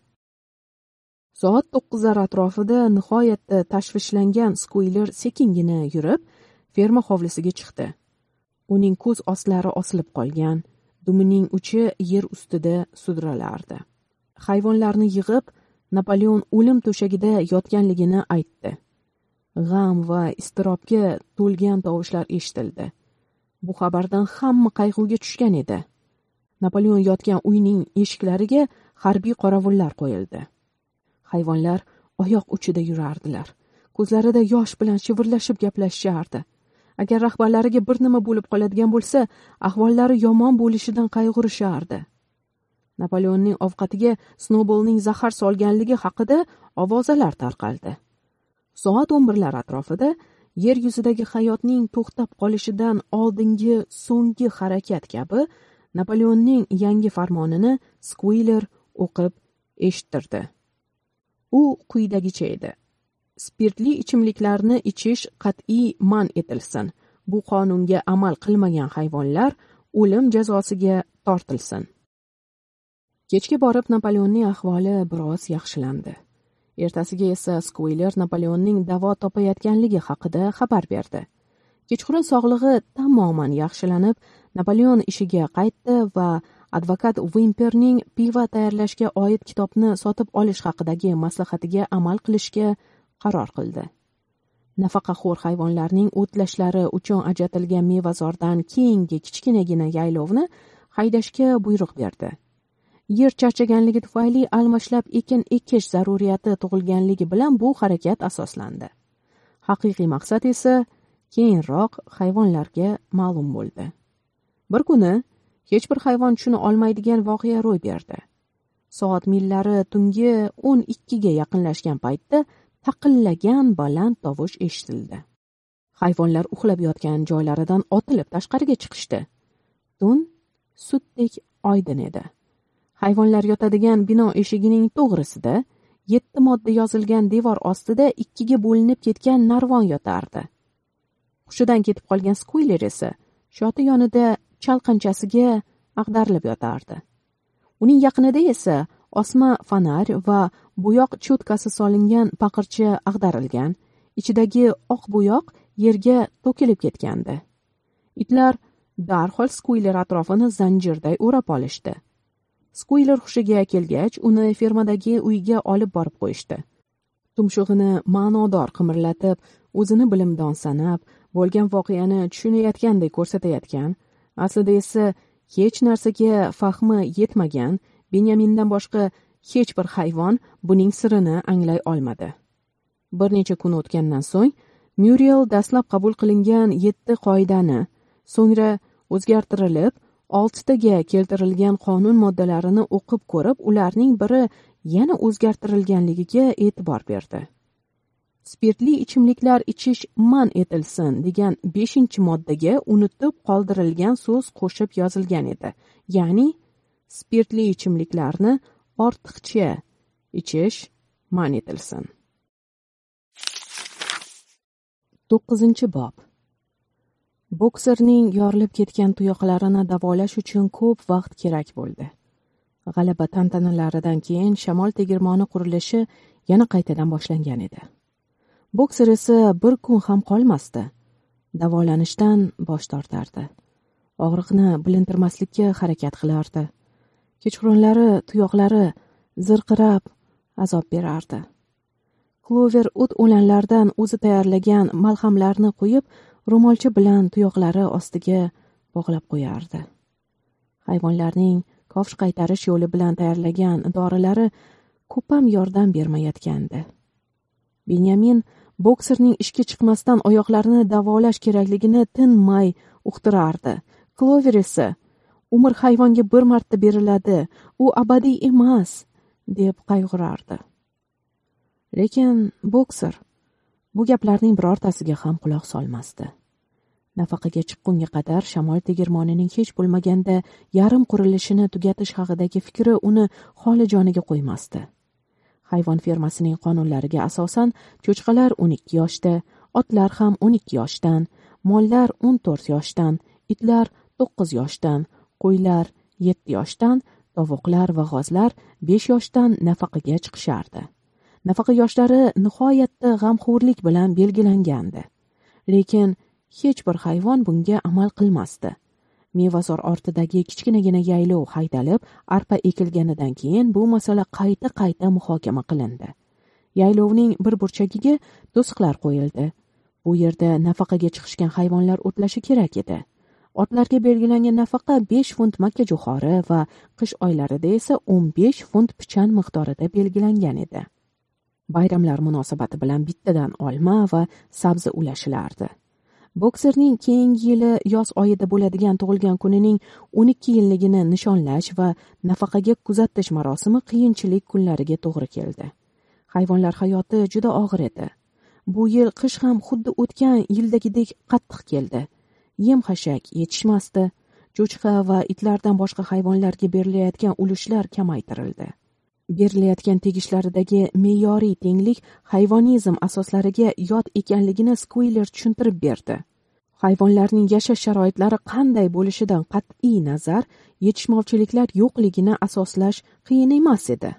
Soat to'qqizlar atrofida nihoyatda tashvishlangan skuyler sekingina yurib ferma hovlisiga chiqdi. Uning ko'z ostlari osilib qolgan dumining uchi yer ustida sudralardi. Hayvonlarni yig'ib napoleon o'lim to'shagida yotganligini aytdi. G'am va iztirobga to'lgan tovushlar eshitildi. Bu xabardan hamma qayg'uga tushgan edi. Napoleon yotgan uyning eshiklariga harbiy qorovullar qo'yildi. Hayvonlar oyoq uchida yurardilar. Ko'zlarida yosh bilan shivirlashib gaplashishardi. Agar rahbarlariga bir nima bo'lib qoladigan bo'lsa ahvollari yomon bo'lishidan qayg'urishardi. Napoleonning ovqatiga snoubolning zahar solganligi haqida ovozalar tarqaldi. Soat o'n birlar atrofida yer yuzidagi hayotning to'xtab qolishidan oldingi so'nggi harakat kabi napoleonning yangi farmonini skviler o'qib eshittirdi. U quyidagicha edi spirtli ichimliklarni ichish qat'iy man etilsin. Bu qonunga amal qilmagan hayvonlar o'lim jazosiga tortilsin. Kechga borib napoleonning ahvoli biroz yaxshilandi. Ertasiga esa skviler napoleonning davo topayotganligi haqida xabar berdi. Kechqurun sog'lig'i tamoman yaxshilanib napoleon ishiga qaytdi va advokat vimperning pivo tayyorlashga oid kitobni sotib olish haqidagi maslahatiga amal qilishga qaror qildi. Nafaqaxo'r hayvonlarning o'tlashlari uchun ajratilgan mevazordan keyingi kichkinagina yaylovni haydashga buyruq berdi. Yer charchaganligi tufayli almashlab ekin ekish zaruriyati tug'ilganligi bilan bu harakat asoslandi. Haqiqiy maqsad esa keyinroq hayvonlarga ma'lum bo'ldi. Bir kuni hech bir hayvon tushuna olmaydigan voqea ro'y berdi. Soat millari tungi o'n ikkiga yaqinlashgan paytda taqillagan baland tovush eshitildi. Hayvonlar uxlab yotgan joylaridan otilib tashqariga chiqishdi. Tun sutdek oydin edi. Hayvonlar yotadigan bino eshigining to'g'risida yetti modda yozilgan devor ostida ikkiga bo'linib ketgan narvon yotardi. Hushidan ketib qolgan skuyler esa shoti yonida chalqanchasiga ag'darilib yotardi. Uning yaqinida esa osma fonar va bo'yoq cho'tkasi solingan paqircha ag'darilgan ichidagi oq bo'yoq yerga to'kilib ketgandi. Itlar darhol skuyler atrofini zanjirday o'rab olishdi. Skuyler hushiga kelgach uni fermadagi uyga olib borib qo'yishdi. Tumshug'ini ma'nodor qimirlatib o'zini bilimdon sanab bo'lgan voqeani tushunayotgandek ko'rsatayotgan aslida esa hech narsaga fahmi yetmagan benyamindan boshqa hech bir hayvon buning sirini anglay olmadi. Bir necha kun o'tgandan so'ng muriel dastlab qabul qilingan yetti qoidani so'ngra o'zgartirilib oltitaga keltirilgan qonun moddalarini o'qib ko'rib ularning biri yana o'zgartirilganligiga e'tibor berdi. Spirtli ichimliklar ichish man etilsin degan beshinchi moddaga unutib qoldirilgan so'z qo'shib yozilgan edi. Ya'ni spirtli ichimliklarni ortiqcha ichish man etilsin. To'qqizinchi bob. Bokserning yorilib ketgan tuyoqlarini davolash uchun ko'p vaqt kerak bo'ldi. G'alaba tantanalaridan keyin shamol tegirmoni qurilishi yana qaytadan boshlangan edi. Bokser esa bir kun ham qolmasdi. Davolanishdan bosh tortardi. Og'riqni bilintirmaslikka harakat qilardi. Kechqurunlari tuyoqlari zirqirab azob berardi. Klover o't o'lanlardan o'zi tayyorlagan malhamlarni qo'yib ro'molcha bilan tuyoqlari ostiga bog'lab qo'yardi. Hayvonlarning kofsh qaytarish yo'li bilan tayyorlagan dorilari ko'pam yordam bermayotgandi. Benyamin bokserning ishga chiqmasdan oyoqlarini davolash kerakligini tinmay uqtirardi. Klover esa umr hayvonga bir marta beriladi u abadiy emas deb qayg'urardi. Lekin bokser bu gaplarning birortasiga ham quloq solmasdi. Nafaqaga chiqqunga qadar shamol tegirmonining hech bo'lmaganda yarim qurilishini tugatish haqidagi fikri uni xoli joniga qo'ymasdi. Hayvon fermasining qonunlariga asosan cho'chqalar o'n ikki yoshda otlar ham o'n ikki yoshdan mollar o'n to'rt yoshdan itlar to'qqiz yoshdan qo'ylar yetti yoshdan tovuqlar va g'ozlar besh yoshdan nafaqaga chiqishardi. Nafaqa yoshlari nihoyatda g'amxo'rlik bilan belgilangandi. Lekin hech bir hayvon bunga amal qilmasdi. Mevazor ortidagi kichkinagina yaylov haydalib arpa ekilganidan keyin bu masala qayta qayta muhokama qilindi. Yaylovning bir burchagiga to'siqlar qo'yildi. Bu yerda nafaqaga chiqishgan hayvonlar o'tlashi kerak edi. Otlarga belgilangan nafaqa besh funt makkajo'xori va qish oylarida esa o'n besh funt pichan miqdorida belgilangan edi. Bayramlar munosabati bilan bittadan olma va sabzi ulashilardi. Bokserning keyingi yili yoz oyida bo'ladigan tug'ilgan kunining o'n ikki yilligini nishonlash va nafaqaga kuzatish marosimi qiyinchilik kunlariga to'g'ri keldi. Hayvonlar hayoti juda og'ir edi. Bu yil qish ham xuddi o'tgan yildagidek qattiq keldi. Yem xashak yetishmasdi. Cho'chqa va itlardan boshqa hayvonlarga berilayotgan ulushlar kamaytirildi. Berilayotgan tegishlaridagi me'yoriy tenglik hayvonizm asoslariga yot ekanligini skuyler tushuntirib berdi. Hayvonlarning yashash sharoitlari qanday bo'lishidan qat'iy nazar yetishmovchiliklar yo'qligini asoslash qiyin emas edi.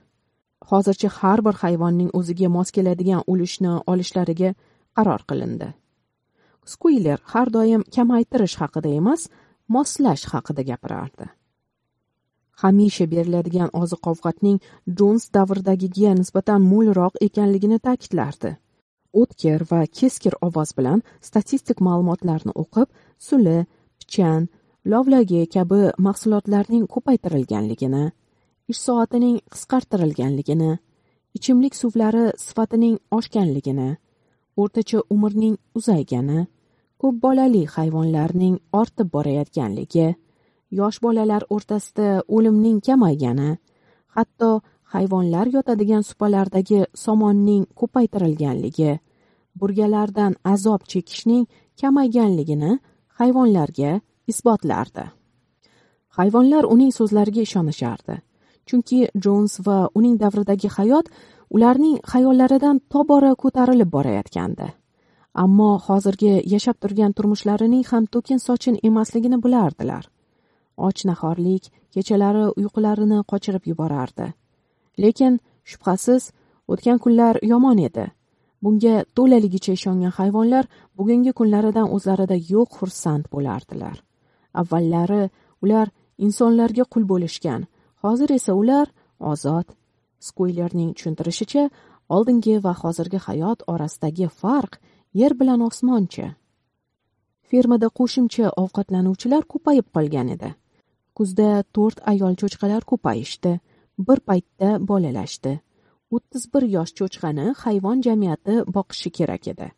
Hozircha har bir hayvonning o'ziga mos keladigan ulushni olishlariga qaror qilindi. Skuyler har doim kamaytirish haqida emas moslash haqida gapirardi. Hamisha beriladigan oziq ovqatning jons davridagiga nisbatan mo'lroq ekanligini ta'kidlardi. O'tkir va keskir ovoz bilan statistik ma'lumotlarni o'qib suli pichan lovlagi kabi mahsulotlarning ko'paytirilganligini ish soatining qisqartirilganligini ichimlik suvlari sifatining oshganligini o'rtacha umrning uzaygani ko'p bolali hayvonlarning ortib borayotganligi yosh bolalar o'rtasida o'limning kamaygani hatto hayvonlar yotadigan supalardagi somonning ko'paytirilganligi burgalardan azob chekishning kamayganligini hayvonlarga isbotlardi. Hayvonlar uning so'zlariga ishonishardi chunki jons va uning davridagi hayot ularning xayollaridan tobora ko'tarilib borayotgandi. Ammo hozirgi yashab turgan turmushlarining ham to'kin sochin emasligini bilardilar. Och nahorlik kechalari uyqularini qochirib yuborardi. Lekin shubhasiz o'tgan kunlar yomon edi. Bunga to'laligicha ishongan hayvonlar bugungi kunlaridan o'zlarida yo'q xursand bo'lardilar. Avvallari ular insonlarga qul bo'lishgan hozir esa ular ozod. Skuylerning tushuntirishicha oldingi va hozirgi hayot orasidagi farq yer bilan osmoncha. Fermada qo'shimcha ovqatlanuvchilar ko'payib qolgan edi. Kuzda to'rt ayol cho'chqalar ko'payishdi. Bir paytda bolalashdi. O'ttiz bir yosh cho'chqani hayvon jamiyati boqishi kerak edi.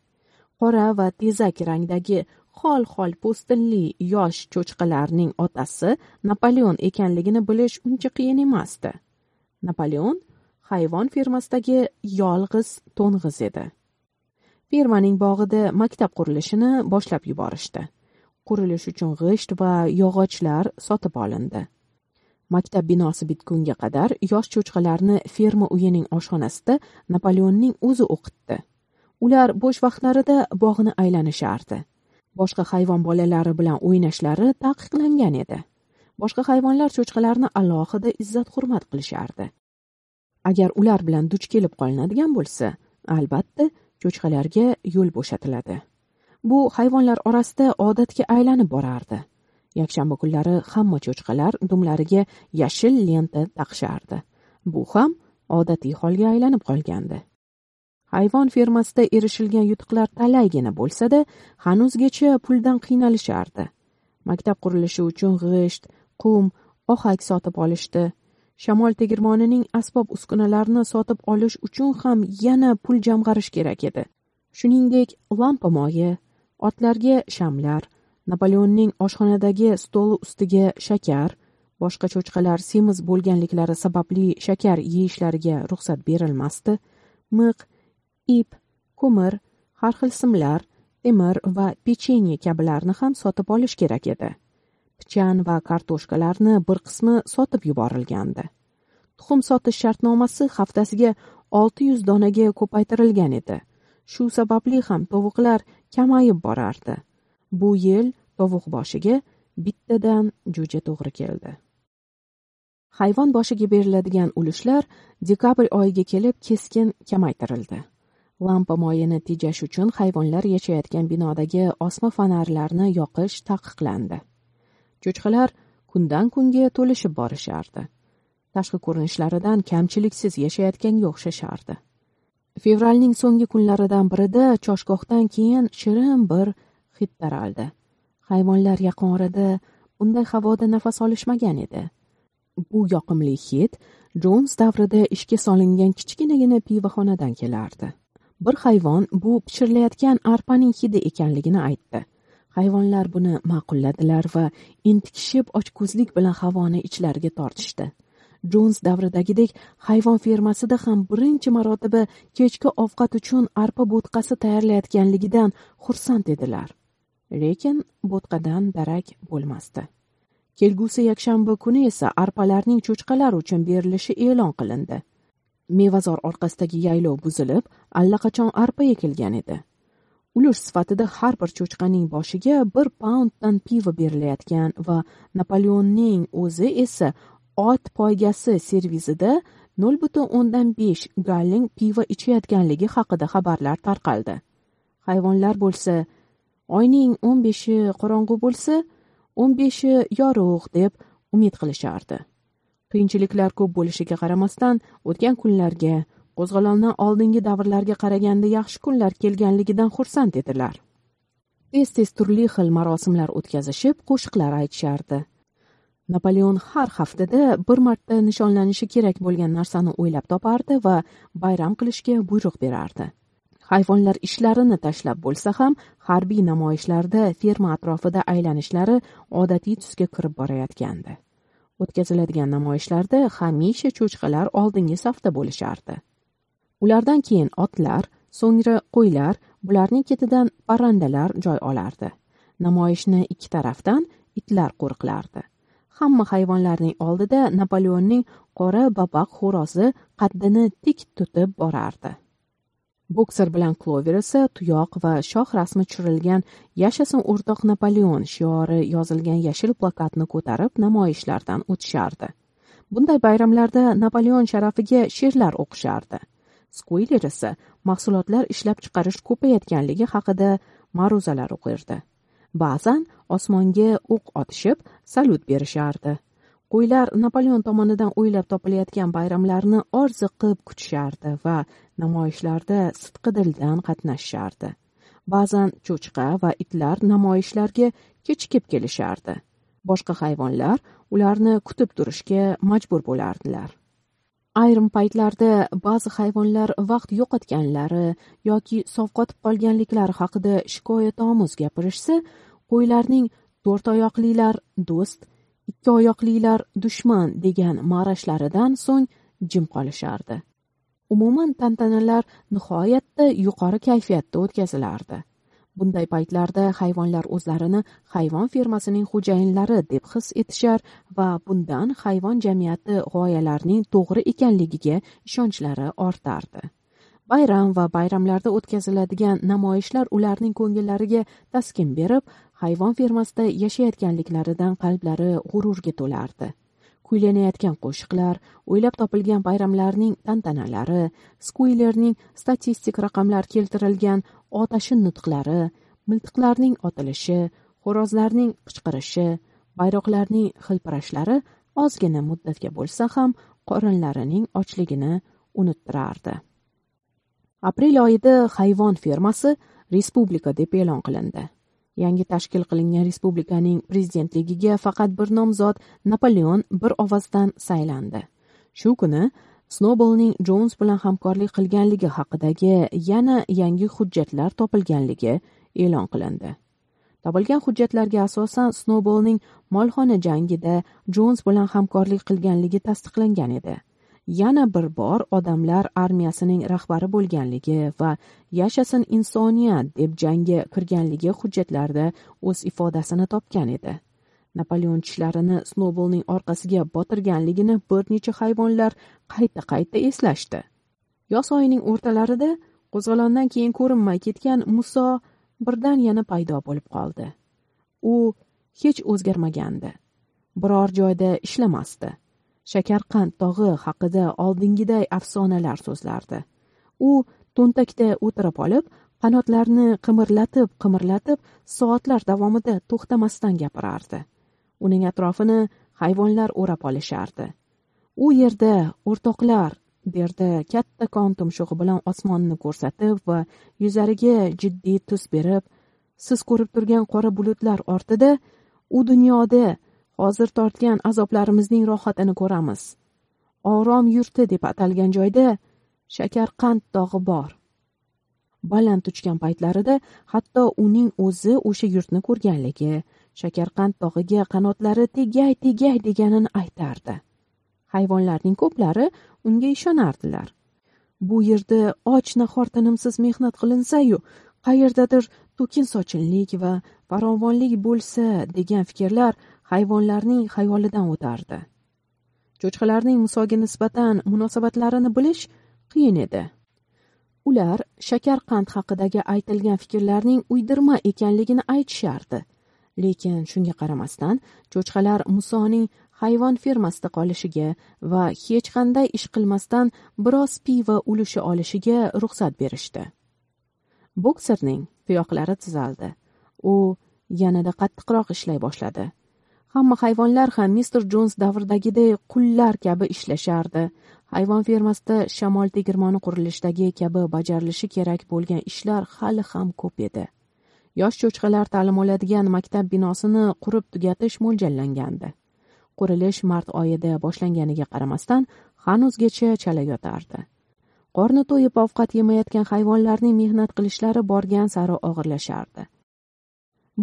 Qora va tezak rangdagi xol xol po'stinli yosh cho'chqalarning otasi napoleon ekanligini bilish uncha qiyin emasdi. Napoleon hayvon fermasidagi yolg'iz to'ng'iz edi. Fermaning bog'ida maktab qurilishini boshlab yuborishdi. Qurilish uchun g'isht va yog'ochlar sotib olindi. Maktab binosi bitgunga qadar yosh cho'chqalarni ferma uyining oshxonasida napoleonning o'zi o'qitdi. Ular bo'sh vaqtlarida bog'ni aylanishardi. Boshqa hayvon bolalari bilan o'ynashlari taqiqlangan edi. Boshqa hayvonlar cho'chqalarni alohida izzat hurmat qilishardi. Agar ular bilan duch kelib qolinadigan bo'lsa albatta cho'chqalarga yo'l bo'shatiladi. Bu hayvonlar orasida odatga aylanib borardi. Yakshanba kunlari hamma cho'chqalar dumlariga yashil lenta taqishardi. Bu ham odatiy holga aylanib qolgandi. Hayvon fermasida erishilgan yutuqlar talaygina bo'lsa-da, hanuzgacha puldan qiynalishardi maktab qurilishi uchun g'isht qum ohak sotib olishdi. Shamol tegirmonining asbob uskunalarini sotib olish uchun ham yana pul jamg'arish kerak edi. Shuningdek lampa moyi otlarga shamlar napoleonning oshxonadagi stoli ustiga shakar boshqa cho'chqalar semiz bo'lganliklari sababli shakar yeyishlariga ruxsat berilmasdi. Miq ip ko'mir har xil simlar temir va pechenye kabilarni ham sotib olish kerak edi. Pichan va kartoshkalarni bir qismi sotib yuborilgandi. Tuxum sotish shartnomasi haftasiga olti yuz donaga ko'paytirilgan edi. Shu sababli ham tovuqlar kamayib borardi. Bu yil tovuq boshiga bittadan jo'ja to'g'ri keldi. Hayvon boshiga beriladigan ulushlar dekabr oyiga kelib keskin kamaytirildi. Lampa moyini tejash uchun hayvonlar yashayotgan binodagi osma fonarlarni yoqish taqiqlandi. Cho'chqalar kundan kunga to'lishib borishardi. Tashqi ko'rinishlaridan kamchiliksiz yashayotganga o'xshashardi. Fevralning so'nggi kunlaridan birida choshgohdan keyin shirin bir hid taraldi. Hayvonlar yaqin orada bunday havoda nafas olishmagan edi. Bu yoqimli hid jons davrida ishga solingan kichkinagina pivoxonadan kelardi. Bir hayvon bu pishirilayotgan arpaning hidi ekanligini aytdi. Hayvonlar buni ma'qulladilar va entikishib ochko'zlik bilan havoni ichlariga tortishdi. Jons davridagidek hayvon fermasida ham birinchi marotaba kechki ovqat uchun arpa bo'tqasi tayyorlayotganligidan xursand edilar. Lekin bo'tqadan darak bo'lmasdi. Kelgusi yakshanba kuni esa arpalarning cho'chqalar uchun berilishi e'lon qilindi. Mevazor orqasidagi yaylov buzilib allaqachon arpa ekilgan edi. Ulush sifatida har bir cho'chqaning boshiga bir paunddan pivo berilayotgan va napoleonning o'zi esa ot poygasi servizida nol butun o'ndan besh galling pivo ichayotganligi haqida xabarlar tarqaldi. Hayvonlar bo'lsa oyning o'n beshi qorong'u bo'lsa o'n beshi yorug' deb umid qilishardi. Qiyinchiliklar ko'p bo'lishiga qaramasdan o'tgan kunlarga qo'zg'olondan oldingi davrlarga qaraganda yaxshi kunlar kelganligidan xursand edilar. Tez tez turli xil marosimlar o'tkazishib qo'shiqlar aytishardi. Napoleon har haftada bir marta nishonlanishi kerak bo'lgan narsani o'ylab topardi va bayram qilishga buyruq berardi. Hayvonlar ishlarini tashlab bo'lsa ham harbiy namoyishlarda ferma atrofida aylanishlari odatiy tusga kirib borayotgandi. O'tkaziladigan namoyishlarda hamisha cho'chqalar oldingi safda bo'lishardi. Ulardan keyin otlar so'ngra qo'ylar bularning ketidan parrandalar joy olardi. Namoyishni ikki tarafdan itlar qo'riqlardi. Hamma hayvonlarning oldida napoleonning qora babaq xo'rozi qaddini tik tutib borardi. Bokser bilan klover esa tuyoq va shoh rasmi tushirilgan yashasin o'rtoq napoleon shiori yozilgan yashil plakatni ko'tarib namoyishlardan o'tishardi. Bunday bayramlarda napoleon sharafiga she'rlar o'qishardi. Skuiler esa mahsulotlar ishlab chiqarish ko'payayotganligi haqida ma'ruzalar o'qirdi. Ba'zan osmonga o'q otishib salyut berishardi. Qo'ylar napoleon tomonidan o'ylab topilayotgan bayramlarni orziqib kutishardi va namoyishlarda sidqidildan qatnashishardi. Ba'zan cho'chqa va itlar namoyishlarga kechikib kelishardi. Boshqa hayvonlar ularni kutib turishga majbur bo'lardilar. Ayrim paytlarda ba'zi hayvonlar vaqt yo'qotganlari yoki sovqotib qolganliklari haqida shikoyatomuz gapirishsa qo'ylarning to'rt oyoqlilar do'st ikki oyoqlilar dushman degan ma'rashlaridan so'ng jim qolishardi. Umuman tantanalar nihoyatda yuqori kayfiyatda o'tkazilardi. Bunday paytlarda hayvonlar o'zlarini hayvon fermasining xo'jayinlari deb his etishar va bundan hayvon jamiyati g'oyalarining to'g'ri ekanligiga ishonchlari ortardi. Bayram va bayramlarda o'tkaziladigan namoyishlar ularning ko'ngillariga taskin berib hayvon fermasida yashayotganliklaridan qalblari g'ururga to'lardi. Kuylanayotgan qo'shiqlar o'ylab topilgan bayramlarning tantanalari skuylerning statistik raqamlar keltirilgan otashin nutqlari miltiqlarning otilishi xo'rozlarning qichqirishi bayroqlarning hilpirashlari ozgina muddatga bo'lsa ham qorinlarining ochligini unuttirardi. Aprel oyida hayvon fermasi respublika deb e'lon qilindi. Yangi tashkil qilingan respublikaning prezidentligiga faqat bir nomzod napoleon bir ovozdan saylandi. Shu kuni snoubolning jons bilan hamkorlik qilganligi haqidagi yana yangi hujjatlar topilganligi e'lon qilindi. Topilgan hujjatlarga asosan snoubolning molxona jangida jons bilan hamkorlik qilganligi tasdiqlangan edi. Yana bir bor odamlar armiyasining rahbari bo'lganligi va yashasin insoniyat deb jangga kirganligi hujjatlarda o'z ifodasini topgan edi. Napoleon tishlarini snoubolning orqasiga botirganligini bir necha hayvonlar qayta qayta eslashdi. Yoz oyining o'rtalarida qo'zg'olondan keyin ko'rinmay ketgan muso birdan yana paydo bo'lib qoldi. U hech o'zgarmagandi. Biror joyda ishlamasdi. Shakarqand tog'i haqida oldingiday afsonalar so'zlardi. U to'ntakda o'tirib olib qanotlarini qimirlatib qimirlatib soatlar davomida to'xtamasdan gapirardi. Uning atrofini hayvonlar o'rab olishardi. U yerda o'rtoqlar derdi kattakon tumshug'i bilan osmonni ko'rsatib va yuzlariga jiddiy tus berib siz ko'rib turgan qora bulutlar ortida u dunyoda hozir tortgan azoblarimizning rohatini ko'ramiz. Orom yurti deb atalgan joyda shakarqand tog'i bor. Baland uchgan paytlarida hatto uning o'zi o'sha yurtni ko'rganligi shakarqand tog'iga qanotlari tegay tegay deganini aytardi. Hayvonlarning ko'plari unga ishonardilar. Bu yerda och nahor tinimsiz mehnat qilinsayu qayerdadir to'kin sochinlik va farovonlik bo'lsa degan fikrlar hayvonlarning xayolidan o'tardi. Cho'chqalarning musoga nisbatan munosabatlarini bilish qiyin edi. Ular shakarqand haqidagi aytilgan fikrlarning uydirma ekanligini aytishardi. Lekin shunga qaramasdan cho'chqalar musoning hayvon fermasida qolishiga va hech qanday ish qilmasdan biroz pivo ulushi olishiga ruxsat berishdi. Bokserning tuyoqlari tuzaldi u yanada qattiqroq ishlay boshladi. Hamma hayvonlar ham mister jons davridagiday qullar kabi ishlashardi. Hayvon fermasida shamol tegirmoni qurilishidagi kabi bajarilishi kerak bo'lgan ishlar hali ham ko'p edi. Yosh cho'chqalar ta'lim oladigan maktab binosini qurib tugatish mo'ljallangandi. Qurilish mart oyida boshlanganiga qaramasdan hanuzgacha chala yotardi. Qorni to'yib ovqat yemayotgan hayvonlarning mehnat qilishlari borgan sari og'irlashardi.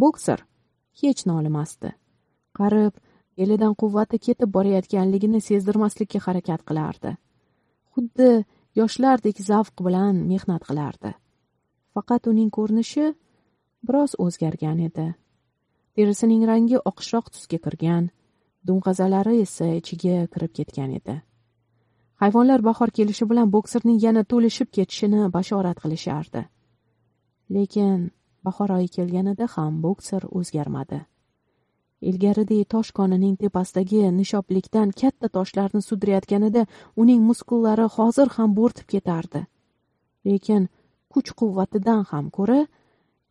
Bokser hech nolimasdi. Qarib elidan quvvati ketib borayotganligini sezdirmaslikka harakat qilardi. Xuddi yoshlardek zavq bilan mehnat qilardi. Faqat uning ko'rinishi biroz o'zgargan edi. Terisining rangi oqishroq tusga kirgan dumg'azalari esa ichiga kirib ketgan edi. Hayvonlar bahor kelishi bilan bokserning yana to'lishib ketishini bashorat qilishardi. Lekin bahor oyi kelganida ham bokser o'zgarmadi. Ilgarigidek tosh konining tepasidagi nishoblikdan katta toshlarni sudrayotganida uning muskullari hozir ham bo'rtib ketardi. Lekin kuch quvvatidan ham ko'ra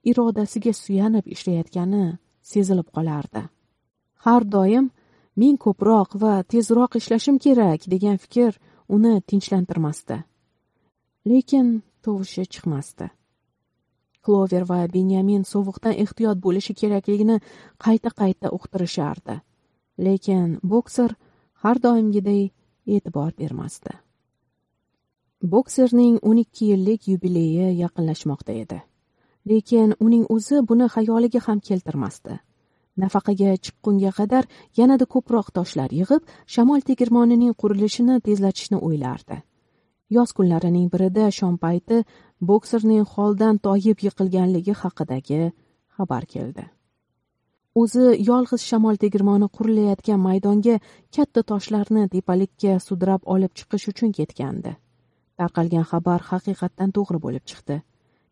irodasiga suyanib ishlayotgani sezilib qolardi. Har doim men ko'proq va tezroq ishlashim kerak degan fikr uni tinchlantirmasdi. Lekin tovushi chiqmasdi. Klover va benyamin sovuqdan ehtiyot bo'lishi kerakligini qayta qayta uqtirishardi. Lekin bokser har doimgiday e'tibor bermasdi. Bokserning o'n ikki yillik yubileyi yaqinlashmoqda edi. Lekin uning o'zi buni xayoliga ham keltirmasdi. Nafaqaga chiqqunga qadar yanada ko'proq toshlar yig'ib shamol tegirmonining qurilishini tezlatishni o'ylardi. Yoz kunlarining birida shom payti bokserning holdan toyib yiqilganligi haqidagi xabar keldi. O'zi yolg'iz shamol tegirmoni qurilayotgan maydonga katta toshlarni tepalikka sudrab olib chiqish uchun ketgandi. Tarqalgan xabar haqiqatdan to'g'ri bo'lib chiqdi.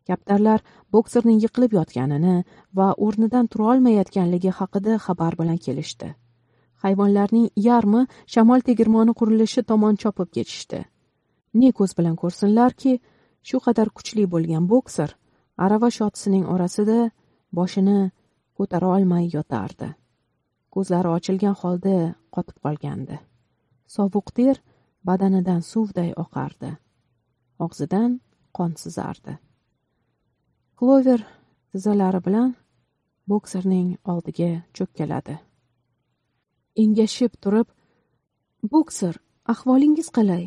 Kaptarlar bokserning yiqilib yotganini va o'rnidan turolmayotganligi haqida xabar bilan kelishdi. Hayvonlarning yarmi shamol tegirmoni qurilishi tomon chopib ketishdi. Ne ko'z bilan ko'rsinlarki shu qadar kuchli bo'lgan bokser arava shotisining orasida boshini ko'tara olmay yotardi. Ko'zlari ochilgan holda qotib qolgandi. Sovuq ter badanidan suvday oqardi. Og'zidan qon sizardi. Klover tizzalari bilan bokserning oldiga cho'kkaladi. Engashib turib bokser ahvolingiz qalay?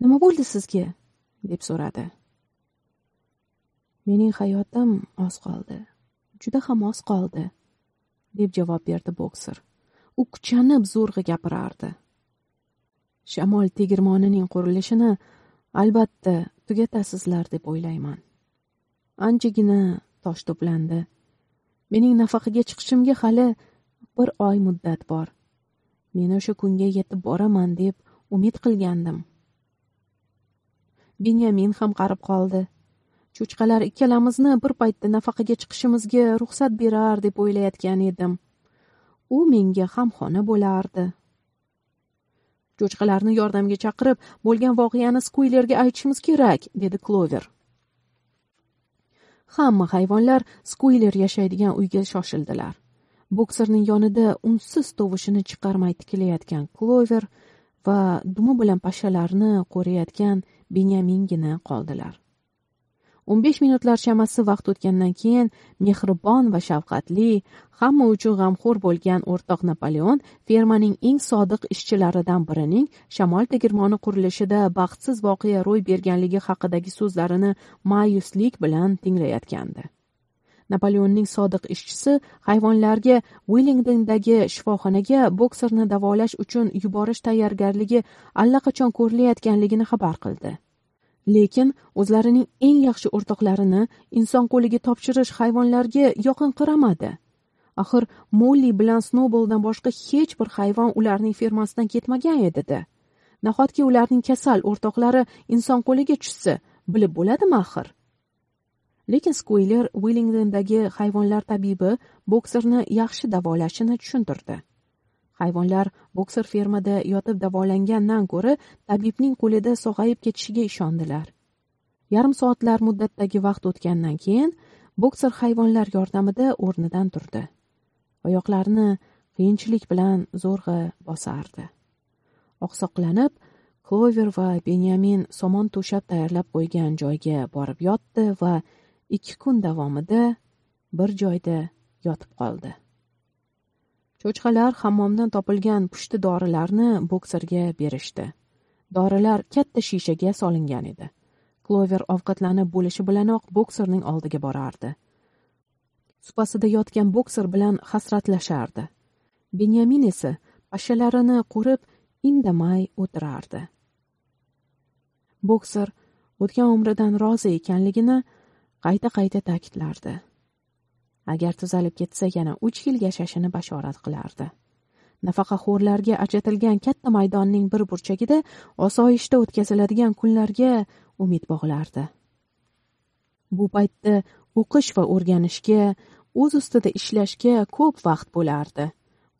Nima bo'ldi sizga? deb so'radi. Mening hayotim oz qoldi. Juda ham oz qoldi deb javob berdi bokser u kuchanib zo'rg'a gapirardi. Shamol tegirmonining qurilishini albatta tugatasizlar deb o'ylayman. Anchagina tosh to'plandi. Mening nafaqaga chiqishimga hali bir oy muddat bor. Men o'sha kunga yetib boraman deb umid qilgandim. Benyamin ham qarib qoldi. Cho'chqalar ikkalamizni bir paytda nafaqaga chiqishimizga ruxsat berar deb o'ylayotgan edim. U menga hamxona bo'lardi. Cho'chqalarni yordamga chaqirib bo'lgan voqeani skuylerga aytishimiz kerak dedi klover hamma hayvonlar skuyler yashaydigan uyga shoshildilar. Bokserning yonida unsiz tovushini chiqarmay tikilayotgan klover va dumi bilan pashshalarni qo'riyotgan benyamingina qoldilar. O'n besh minutlar chamasi vaqt o'tgandan keyin mehribon va shafqatli hamma uchun g'amxo'r bo'lgan o'rtoq napoleon fermaning eng sodiq ishchilaridan birining shamol tegirmoni qurilishida baxtsiz voqea ro'y berganligi haqidagi so'zlarini ma'yuslik bilan tinglayotgandi. Napoleonning sodiq ishchisi hayvonlarga willingdondagi shifoxonaga bokserni davolash uchun yuborish tayyorgarligi allaqachon ko'rilayotganligini xabar qildi. Lekin o'zlarining eng yaxshi o'rtoqlarini inson qo'liga topshirish hayvonlarga yoqinqiramadi axir molli bilan snouboldan boshqa hech bir hayvon ularning fermasidan ketmagan edida nahotki ularning kasal o'rtoqlari inson qo'liga tushsa bilib bo'ladimi axir? Lekin skuyler willingdondagi hayvonlar tabibi bokserni yaxshi davolashini tushuntirdi. Hayvonlar bokser fermada yotib davolangandan ko'ra tabibning qo'lida sog'ayib ketishiga ishondilar. Yarim soatlar muddatdagi vaqt o'tgandan keyin bokser hayvonlar yordamida o'rnidan turdi. Oyoqlarini qiyinchilik bilan zo'rg'a bosardi. Oqsoqlanib klover va benyamin somon to'shab tayyorlab qo'ygan joyga borib yotdi va ikki kun davomida bir joyda yotib qoldi. Cho'chqalar hammomdan topilgan pushti dorilarni bokserga berishdi. Dorilar katta shishaga solingan edi. Klover ovqatlanib bo'lishi bilanoq bokserning oldiga borardi. Supasida yotgan bokser bilan hasratlashardi. Benyamin esa pashshalarini qo'rib indamay o'tirardi. Bokser o'tgan umridan rozi ekanligini qayta qayta ta'kidlardi. Agar tuzalib ketsa yana uch yil yashashini bashorat qilardi. Nafaqaxo'rlarga ajratilgan katta maydonning bir burchagida osoyishta o'tkaziladigan kunlarga umid bog'lardi. Bu paytda o'qish va o'rganishga o'z ustida ishlashga ko'p vaqt bo'lardi.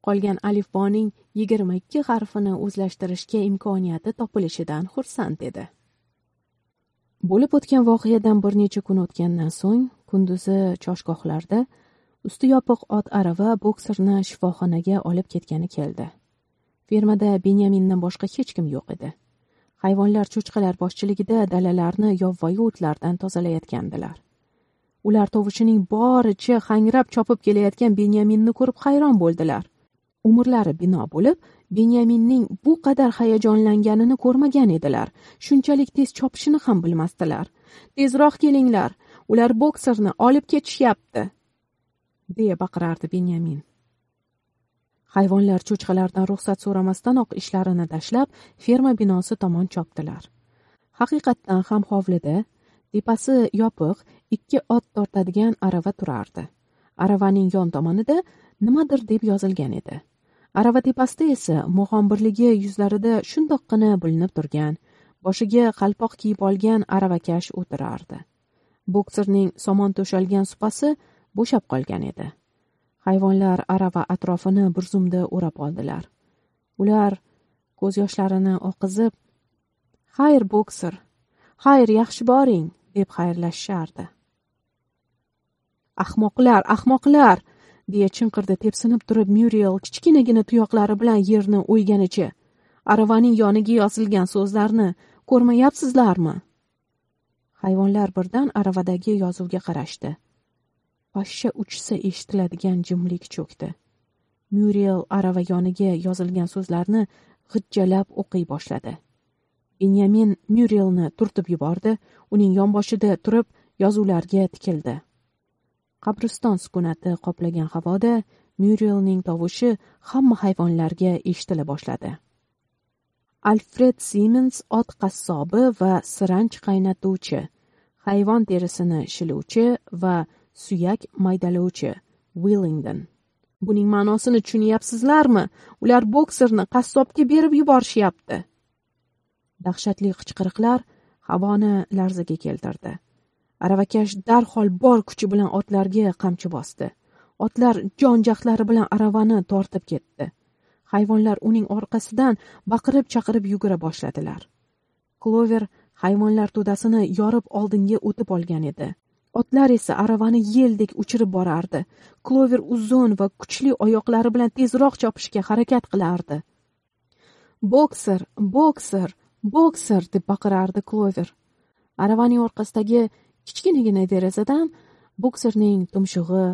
Qolgan alifboning yigirma ikki harfini o'zlashtirishga imkoniyati topilishidan xursand edi. Bo'lib o'tgan voqeadan bir necha kun o'tgandan so'ng kunduzi choshgohlarda usti yopiq ot arava bokserni shifoxonaga olib ketgani keldi. Fermada benyamindan boshqa hech kim yo'q edi. Hayvonlar cho'chqalar boshchiligida dalalarni yovvoyi o'tlardan tozalayotgandilar. Ular tovushining boricha hangrab chopib kelayotgan benyaminni ko'rib hayron bo'ldilar. Umrlari bino bo'lib benyaminning bu qadar hayajonlanganini ko'rmagan edilar. Shunchalik tez chopishini ham bilmasdilar. Tezroq kelinglar. Ular bokserni olib ketishyapti deya baqirardi benyamin. Hayvonlar cho'chqalardan ruxsat so'ramasdanoq ishlarini tashlab ferma binosi tomon chopdilar. Haqiqatdan ham hovlida tepasi yopiq ikki ot tortadigan arava turardi. Aravaning yon tomonida nimadir deb yozilgan edi. Arava tepasida esa mug'ombirligi yuzlarida shundoqqina bilinib turgan boshiga qalpoq kiyib olgan aravakash o'tirardi. Bokserning somon to'shalgan supasi bo'shab qolgan edi. Hayvonlar arava atrofini bir zumda o'rab oldilar. Ular ko'z yoshlarini oqizib xayr bokser xayr yaxshi boring deb xayrlashishardi. Ahmoqlar ahmoqlar deya chinqirdi tepsinib turib myuriel kichkinagina tuyoqlari bilan yerni o'yganicha. Aravaning yoniga yozilgan so'zlarni ko'rmayapsizlarmi? Hayvonlar birdan aravadagi yozuvga qarashdi. Pashsha uchsa eshitiladigan jimlik cho'kdi. Myuriyel arava yoniga yozilgan so'zlarni g'ijjalab o'qiy boshladi. Benyamin myuriyelni turtib yubordi uning yonboshida turib yozuvlarga tikildi. Qabriston sukunati qoplagan havoda myurelning tovushi hamma hayvonlarga eshitila boshladi. Alfred simens ot qassobi va siranch qaynatuvchi hayvon terisini shiluvchi va suyak maydalovchi willingdon. Buning ma'nosini tushunyapsizlarmi? Ular bokserni qassobga berib yuborishyapti. Dahshatli qichqiriqlar havoni larzaga keltirdi. Aravakash darhol bor kuchi bilan otlarga qamchi bosdi. Otlar jon jahdlari bilan aravani tortib ketdi. Hayvonlar uning orqasidan baqirib chaqirib yugura boshladilar. Klover hayvonlar to'dasini yorib oldinga o'tib olgan edi. Otlar esa aravani yeldek uchirib borardi. Klover uzun va kuchli oyoqlari bilan tezroq chopishga harakat qilardi. Bokser bokser bokser deb baqirardi klover aravaning orqasidagi kichkinagina derazadan bokserning tumshug'i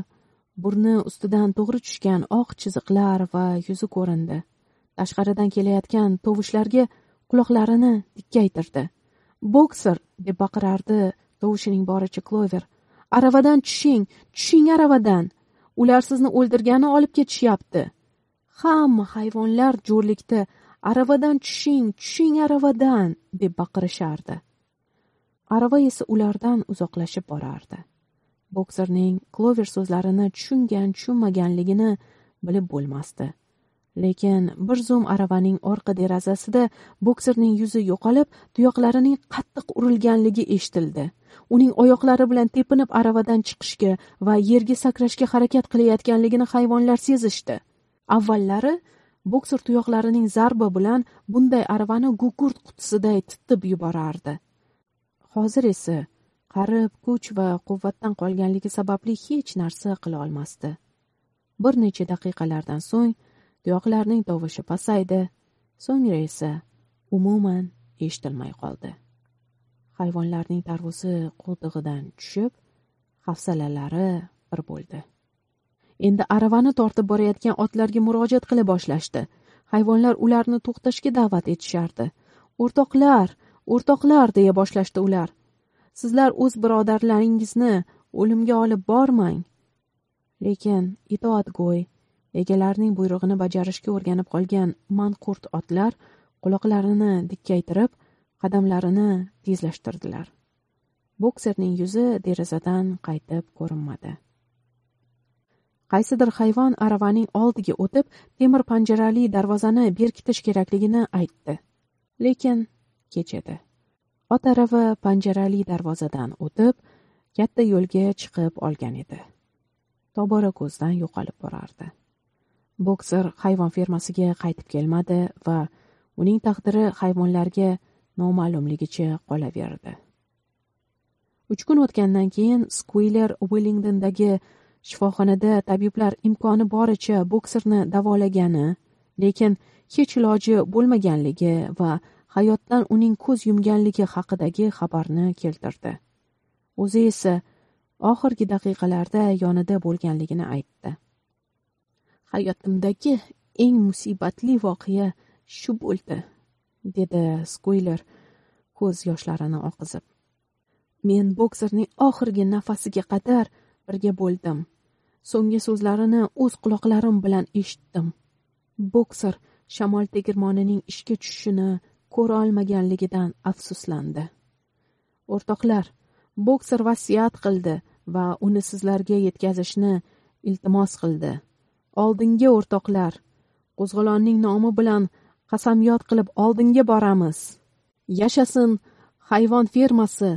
burni ustidan to'g'ri tushgan oq chiziqlar va yuzi ko'rindi. Tashqaridan kelayotgan tovushlarga quloqlarini dikkaytirdi bokser deb baqirardi tovushining boricha klover aravadan tushing tushing aravadan. Ular sizni o'ldirgani olib ketishyapti. Hamma hayvonlar jo'rlikda aravadan tushing tushing aravadan deb baqirishardi arava esa ulardan uzoqlashib borardi. Bokserning klover so'zlarini tushungan tushunmaganligini bilib bo'lmasdi. Lekin bir zum aravaning orqa derazasida bokserning yuzi yo'qolib tuyoqlarining qattiq urilganligi eshitildi. Uning oyoqlari bilan tepinib aravadan chiqishga va yerga sakrashga harakat qilayotganligini hayvonlar sezishdi. Avvallari bokser tuyoqlarining zarbi bilan bunday aravani gugurt qutisiday titib yuborardi. Hozir esa qarib kuch va quvvatdan qolganligi sababli hech narsa qila olmasdi. Bir necha daqiqalardan so'ng tuyoqlarning tovushi pasaydi so'ngra esa umuman eshitilmay qoldi. Hayvonlarning tarvuzi qo'ltig'idan tushib hafsalalari bir bo'ldi. Endi aravani tortib borayotgan otlarga murojaat qila boshlashdi. Hayvonlar ularni to'xtashga da'vat etishardi. O'rtoqlar o'rtoqlar deya boshlashdi ular. Sizlar o'z birodarlaringizni o'limga olib bormang. Lekin itoatgo'y egalarining buyrug'ini bajarishga o'rganib qolgan manqurt otlar quloqlarini dikkaytirib qadamlarini tezlashtirdilar. Bokserning yuzi derazadan qaytib ko'rinmadi. Qaysidir hayvon aravaning oldiga o'tib temir panjarali darvozani berkitish kerakligini aytdi. Lekin kech edi ot arava panjarali darvozadan o'tib katta yo'lga chiqib olgan edi. Tobora ko'zdan yo'qolib borardi. Bokser hayvon fermasiga qaytib kelmadi va uning taqdiri hayvonlarga noma'lumligicha qolaverdi. Uch kun o'tgandan keyin skuiler willingdondagi shifoxonada tabiblar imkoni boricha bokserni davolagani lekin hech iloji bo'lmaganligi va hayotdan uning ko'z yumganligi haqidagi xabarni keltirdi. O'zi esa oxirgi daqiqalarda yonida bo'lganligini aytdi. Hayotimdagi eng musibatli voqea shu bo'ldi dedi skuyler ko'z yoshlarini oqizib. Men bokserning oxirgi nafasiga qadar birga bo'ldim. So'nggi so'zlarini o'z quloqlarim bilan eshitdim. Bokser shamol tegirmonining ishga tushishini ko'ra olmaganligidan afsuslandi. O'rtoqlar bokser vasiyat qildi va uni sizlarga yetkazishni iltimos qildi. Oldinga o'rtoqlar qo'zg'olonning nomi bilan qasamyod qilib oldinga boramiz. Yashasin hayvon fermasi.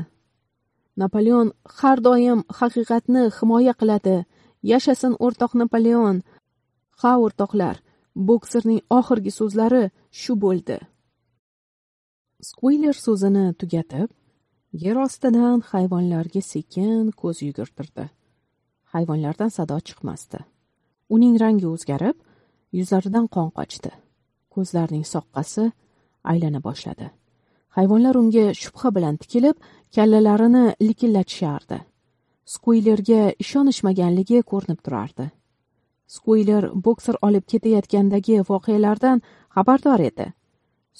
Napoleon har doim haqiqatni himoya qiladi. Yashasin o'rtoq napoleon. Ha o'rtoqlar bokserning oxirgi so'zlari shu bo'ldi. Skuyler so'zini tugatib yer ostidan hayvonlarga sekin ko'z yugurtirdi. Hayvonlardan sado chiqmasdi. Uning rangi o'zgarib yuzlaridan qon qochdi. Ko'zlarining soqqasi aylana boshladi. Hayvonlar unga shubha bilan tikilib kallalarini likillatishardi. Skuylerga ishonishmaganligi ko'rinib turardi. Skuyler bokser olib ketayotgandagi voqealardan xabardor edi.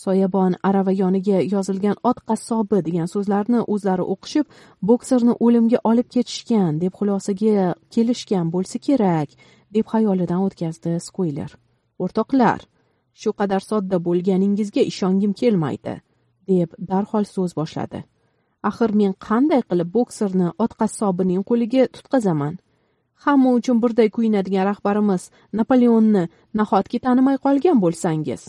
Soyabon arava yoniga yozilgan ot qassobi degan so'zlarni o'zlari o'qishib bokserni o'limga olib ketishgan deb xulosaga kelishgan bo'lsa kerak deb xayolidan o'tkazdi skuyler o'rtoqlar shu qadar sodda bo'lganingizga ishongim kelmaydi deb darhol so'z boshladi. Axir men qanday qilib bokserni ot qassobining qo'liga tutqazaman? Hamma uchun birday kuyinadigan rahbarimiz napoleonni nahotki tanimay qolgan bo'lsangiz?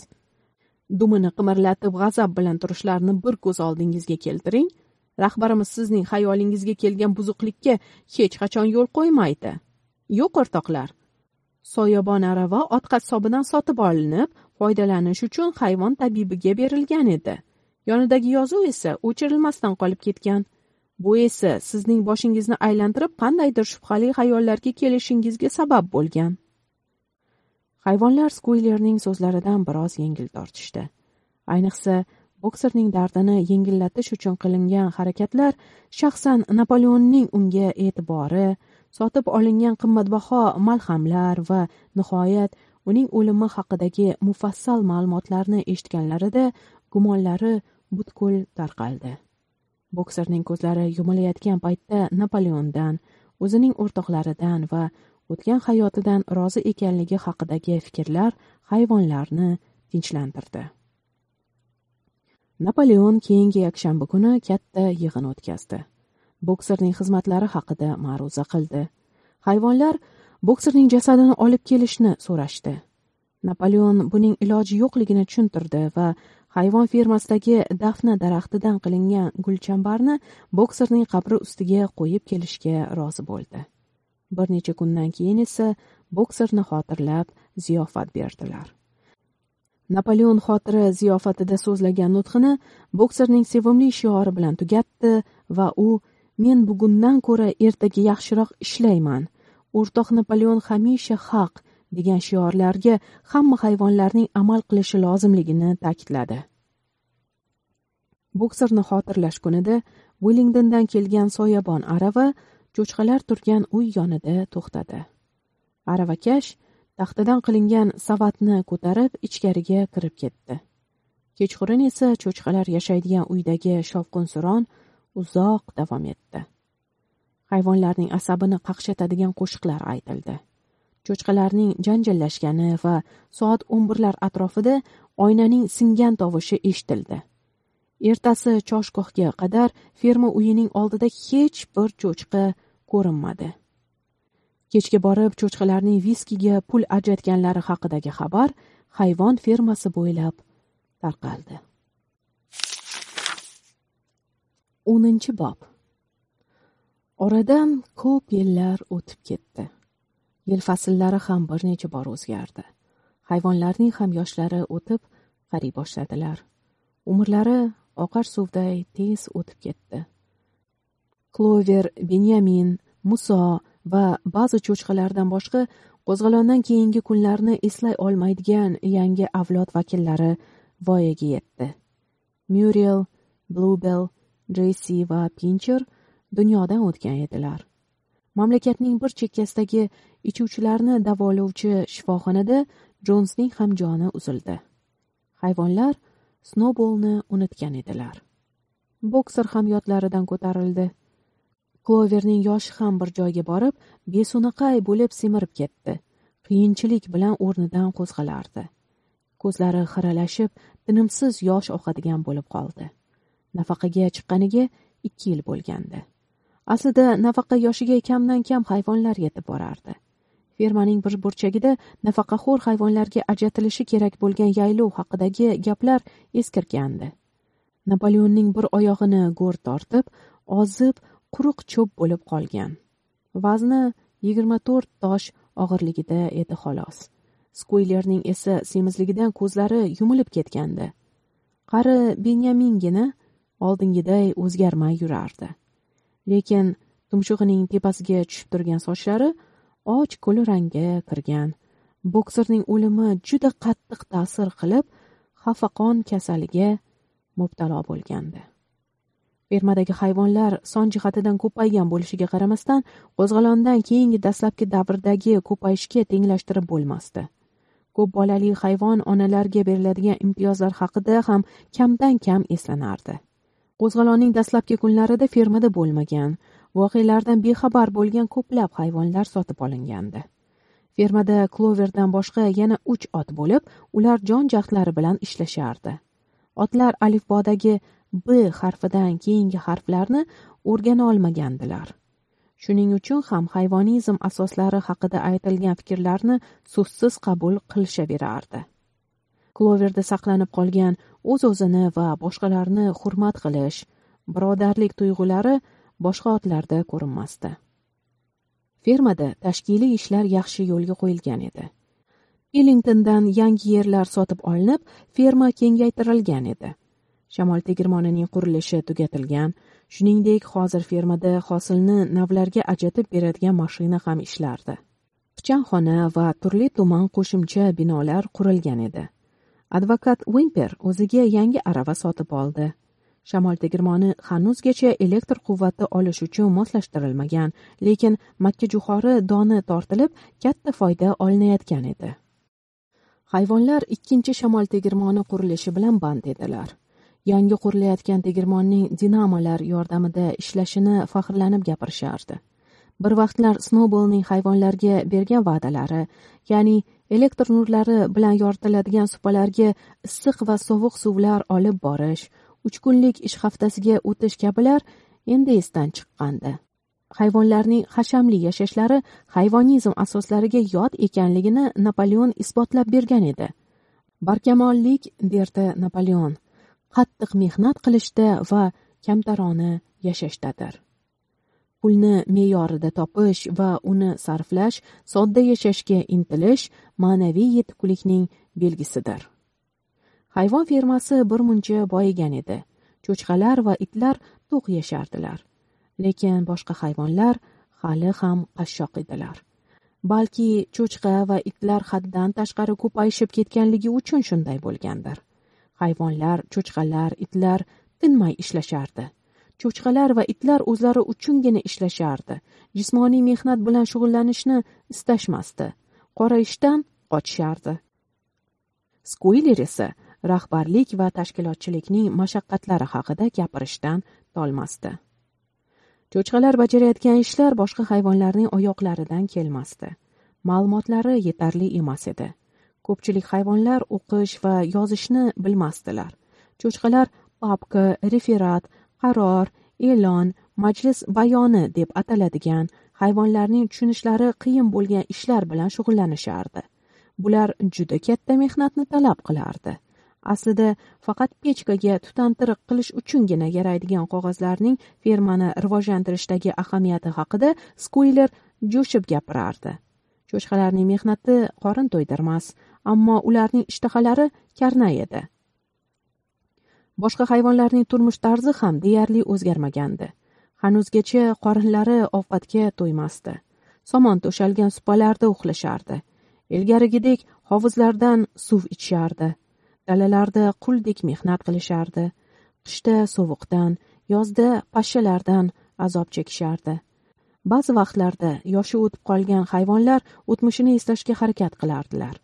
Dumini qimirlatib g'azab bilan turishlarini bir ko'z oldingizga keltiring. Rahbarimiz sizning xayolingizga kelgan buzuqlikka hech qachon yo'l qo'ymaydi. Yo'q o'rtoqlar. Soyabon arava ot qassobidan sotib olinib foydalanish uchun hayvon tabibiga berilgan edi. Yonidagi yozuv esa o'chirilmasdan qolib ketgan. Bu esa sizning boshingizni aylantirib qandaydir shubhali xayollarga kelishingizga sabab bo'lgan. Hayvonlar skuylerning so'zlaridan biroz yengil tortishdi. Ayniqsa bokserning dardini yengillatish uchun qilingan harakatlar shaxsan napoleonning unga e'tibori sotib olingan qimmatbaho malhamlar va nihoyat uning o'limi haqidagi mufassal ma'lumotlarni eshitganlarida gumonlari butkul tarqaldi. Bokserning ko'zlari yumilayotgan paytda napoleondan o'zining o'rtoqlaridan va o'tgan hayotidan rozi ekanligi haqidagi fikrlar hayvonlarni tinchlantirdi. Napoleon keyingi yakshanba kuni katta yig'in o'tkazdi. Bokserning xizmatlari haqida ma'ruza qildi. Hayvonlar bokserning jasadini olib kelishni so'rashdi. Napoleon buning iloji yo'qligini tushuntirdi va hayvon fermasidagi dafna daraxtidan qilingan gulchambarni bokserning qabri ustiga qo'yib kelishga rozi bo'ldi. Bir necha kundan keyin esa bokserni xotirlab ziyofat berdilar. Napoleon xotira ziyofatida so'zlagan nutqini bokserning sevimli shiori bilan tugatdi va u men bugundan ko'ra ertaga yaxshiroq ishlayman. O'rtoq napoleon hamisha haq degan shiorlarga hamma hayvonlarning amal qilishi lozimligini ta'kidladi. Bokserni xotirlash kunida willingdondan kelgan soyabon arava cho'chqalar turgan uy yonida to'xtadi. Aravakash taxtadan qilingan savatni ko'tarib ichkariga kirib ketdi. Kechqurun esa cho'chqalar yashaydigan uydagi shovqin suron uzoq davom etdi. Hayvonlarning asabini qaqshatadigan qo'shiqlar aytildi. Cho'chqalarning janjallashgani va soat o'n birlar atrofida oynaning singan tovushi eshitildi. Ertasi choshgohga qadar ferma uyining oldida hech bir cho'chqa ko'rinmadi. Kechga borib cho'chqalarning viskiga pul ajratganlari haqidagi xabar hayvon fermasi bo'ylab tarqaldi. O'ninchi bob. Oradan ko'p yillar o'tib ketdi. Yil fasllari ham bir necha bor o'zgardi. Hayvonlarning ham yoshlari o'tib qariy boshladilar. Umrlari oqar suvday tez o'tib ketdi. Klover benyamin muso va ba'zi cho'chqalardan boshqa qo'zg'alondan keyingi kunlarni eslay olmaydigan yangi avlod vakillari voyaga yetdi. Muriel blubel jessi va pincher dunyodan o'tgan edilar. Mamlakatning bir chekkasidagi ichuvchilarni davolovchi shifoxonada jonsning ham joni uzildi. Hayvonlar snoubolni unutgan edilar. Bokser ham yodlaridan ko'tarildi. Kloverning yoshi ham bir joyga borib besunaqay bo'lib semirib ketdi. Qiyinchilik bilan o'rnidan qo'zg'alardi. Ko'zlari xiralashib tinimsiz yosh oqadigan bo'lib qoldi. Nafaqaga chiqqaniga ikki yil bo'lgandi. Aslida nafaqa yoshiga kamdan kam hayvonlar yetib borardi. Fermaning bir burchagida nafaqaxo'r hayvonlarga ajratilishi kerak bo'lgan yaylov haqidagi gaplar eskirgandi. Napoleonning bir oyog'ini go'r tortib ozib quruq cho'p bo'lib qolgan. Vazni yigirma to'rt tosh og'irligida edi xolos. Skuylerning esa semizligidan ko'zlari yumilib ketgandi. Qari benyamingina oldingiday o'zgarmay yurardi. Lekin tumshug'ining tepasiga tushib turgan sochlari och kulrangga kirgan. Bokserning o'limi juda qattiq ta'sir qilib xafaqon kasaliga mubtalo bo'lgandi. Fermadagi hayvonlar son jihatidan ko'paygan bo'lishiga qaramasdan qo'zg'olondan keyingi dastlabki davrdagi ko'payishga tenglashtirib bo'lmasdi. Ko'p bolali hayvon onalarga beriladigan imtiyozlar haqida ham kamdan kam eslanardi. Qo'zg'olonning dastlabki kunlarida fermada bo'lmagan voqealardan bexabar bo'lgan ko'plab hayvonlar sotib olingandi. Fermada kloverdan boshqa yana uch ot bo'lib ular jon jahdlari bilan ishlashardi. Otlar alifbodagi b harfidan keyingi harflarni o'rgana olmagandilar. Shuning uchun ham hayvonizm asoslari haqida aytilgan fikrlarni so'zsiz qabul qilishaverardi. Kloverda saqlanib qolgan o'z o'zini va boshqalarni hurmat qilish birodarlik tuyg'ulari boshqa otlarda ko'rinmasdi. Fermada tashkiliy ishlar yaxshi yo'lga qo'yilgan edi. Illingtondan yangi yerlar sotib olinib ferma kengaytirilgan edi. Shamol tegirmonining qurilishi tugatilgan. Shuningdek hozir fermada hosilni navlarga ajratib beradigan mashina ham ishlardi. Pichanxona va turli tuman qo'shimcha binolar qurilgan edi. Advokat wimper o'ziga yangi arava sotib oldi. Shamol tegirmoni hanuzgacha elektr quvvati olish uchun moslashtirilmagan lekin makkajuhori doni tortilib katta foyda olinayotgan edi. Hayvonlar ikkinchi shamol tegirmoni qurilishi bilan band edilar. Yangi qurilayotgan tegirmonning dinamolar yordamida ishlashini faxrlanib gapirishardi. Bir vaqtlar snowballning hayvonlarga bergan va'dalari ya'ni elektr nurlari bilan yoritiladigan supalarga issiq va sovuq suvlar olib borish uch kunlik ish haftasiga o'tish kabilar endi esdan chiqqandi. Hayvonlarning hashamli yashashlari hayvonizm asoslariga yot ekanligini napoleon isbotlab bergan edi. Barkamollik derdi napoleon. Qattiq mehnat qilishda va kamtarona yashashdadir. Pulni me'yorida topish va uni sarflash sodda yashashga intilish ma'naviy yetuklikning belgisidir. Hayvon fermasi bir muncha boyigan edi. Cho'chqalar va itlar to'q yashardilar. Lekin boshqa hayvonlar hali ham qashshoq edilar. Balki cho'chqa va itlar haddan tashqari ko'payishib ketganligi uchun shunday bo'lgandir. Hayvonlar cho'chqalar itlar tinmay ishlashardi. Cho'chqalar va itlar o'zlari uchungina ishlashardi. Jismoniy mehnat bilan shug'ullanishni istashmasdi. Qora ishdan qochishardi skuyler esa rahbarlik va tashkilotchilikning mashaqqatlari haqida gapirishdan tolmasdi. Cho'chqalar bajarayotgan ishlar boshqa hayvonlarning oyoqlaridan kelmasdi. Ma'lumotlari yetarli emas edi. Ko'pchilik hayvonlar o'qish va yozishni bilmasdilar. Cho'chqalar papka referat qaror e'lon majlis bayoni deb ataladigan hayvonlarning tushunishlari qiyin bo'lgan ishlar bilan shug'ullanishardi. Bular juda katta mehnatni talab qilardi. Aslida faqat pechkaga tutantiriq qilish uchungina yaraydigan qog'ozlarning fermani rivojlantirishdagi ahamiyati haqida skuyler jo'shib gapirardi. Cho'chqalarning mehnati qorin to'ydirmas ammo ularning ishtahalari karna edi. Boshqa hayvonlarning turmush tarzi ham deyarli o'zgarmagandi. Hanuzgacha qorinlari ovqatga to'ymasdi. Somon to'shalgan supalarda uxlashardi. Ilgarigidek hovuzlardan suv ichishardi. Dalalarda quldek mehnat qilishardi. Qishda sovuqdan yozda pashshalardan azob chekishardi. Ba'zi vaqtlarda yoshi o'tib qolgan hayvonlar o'tmishini eslashga harakat qilardilar.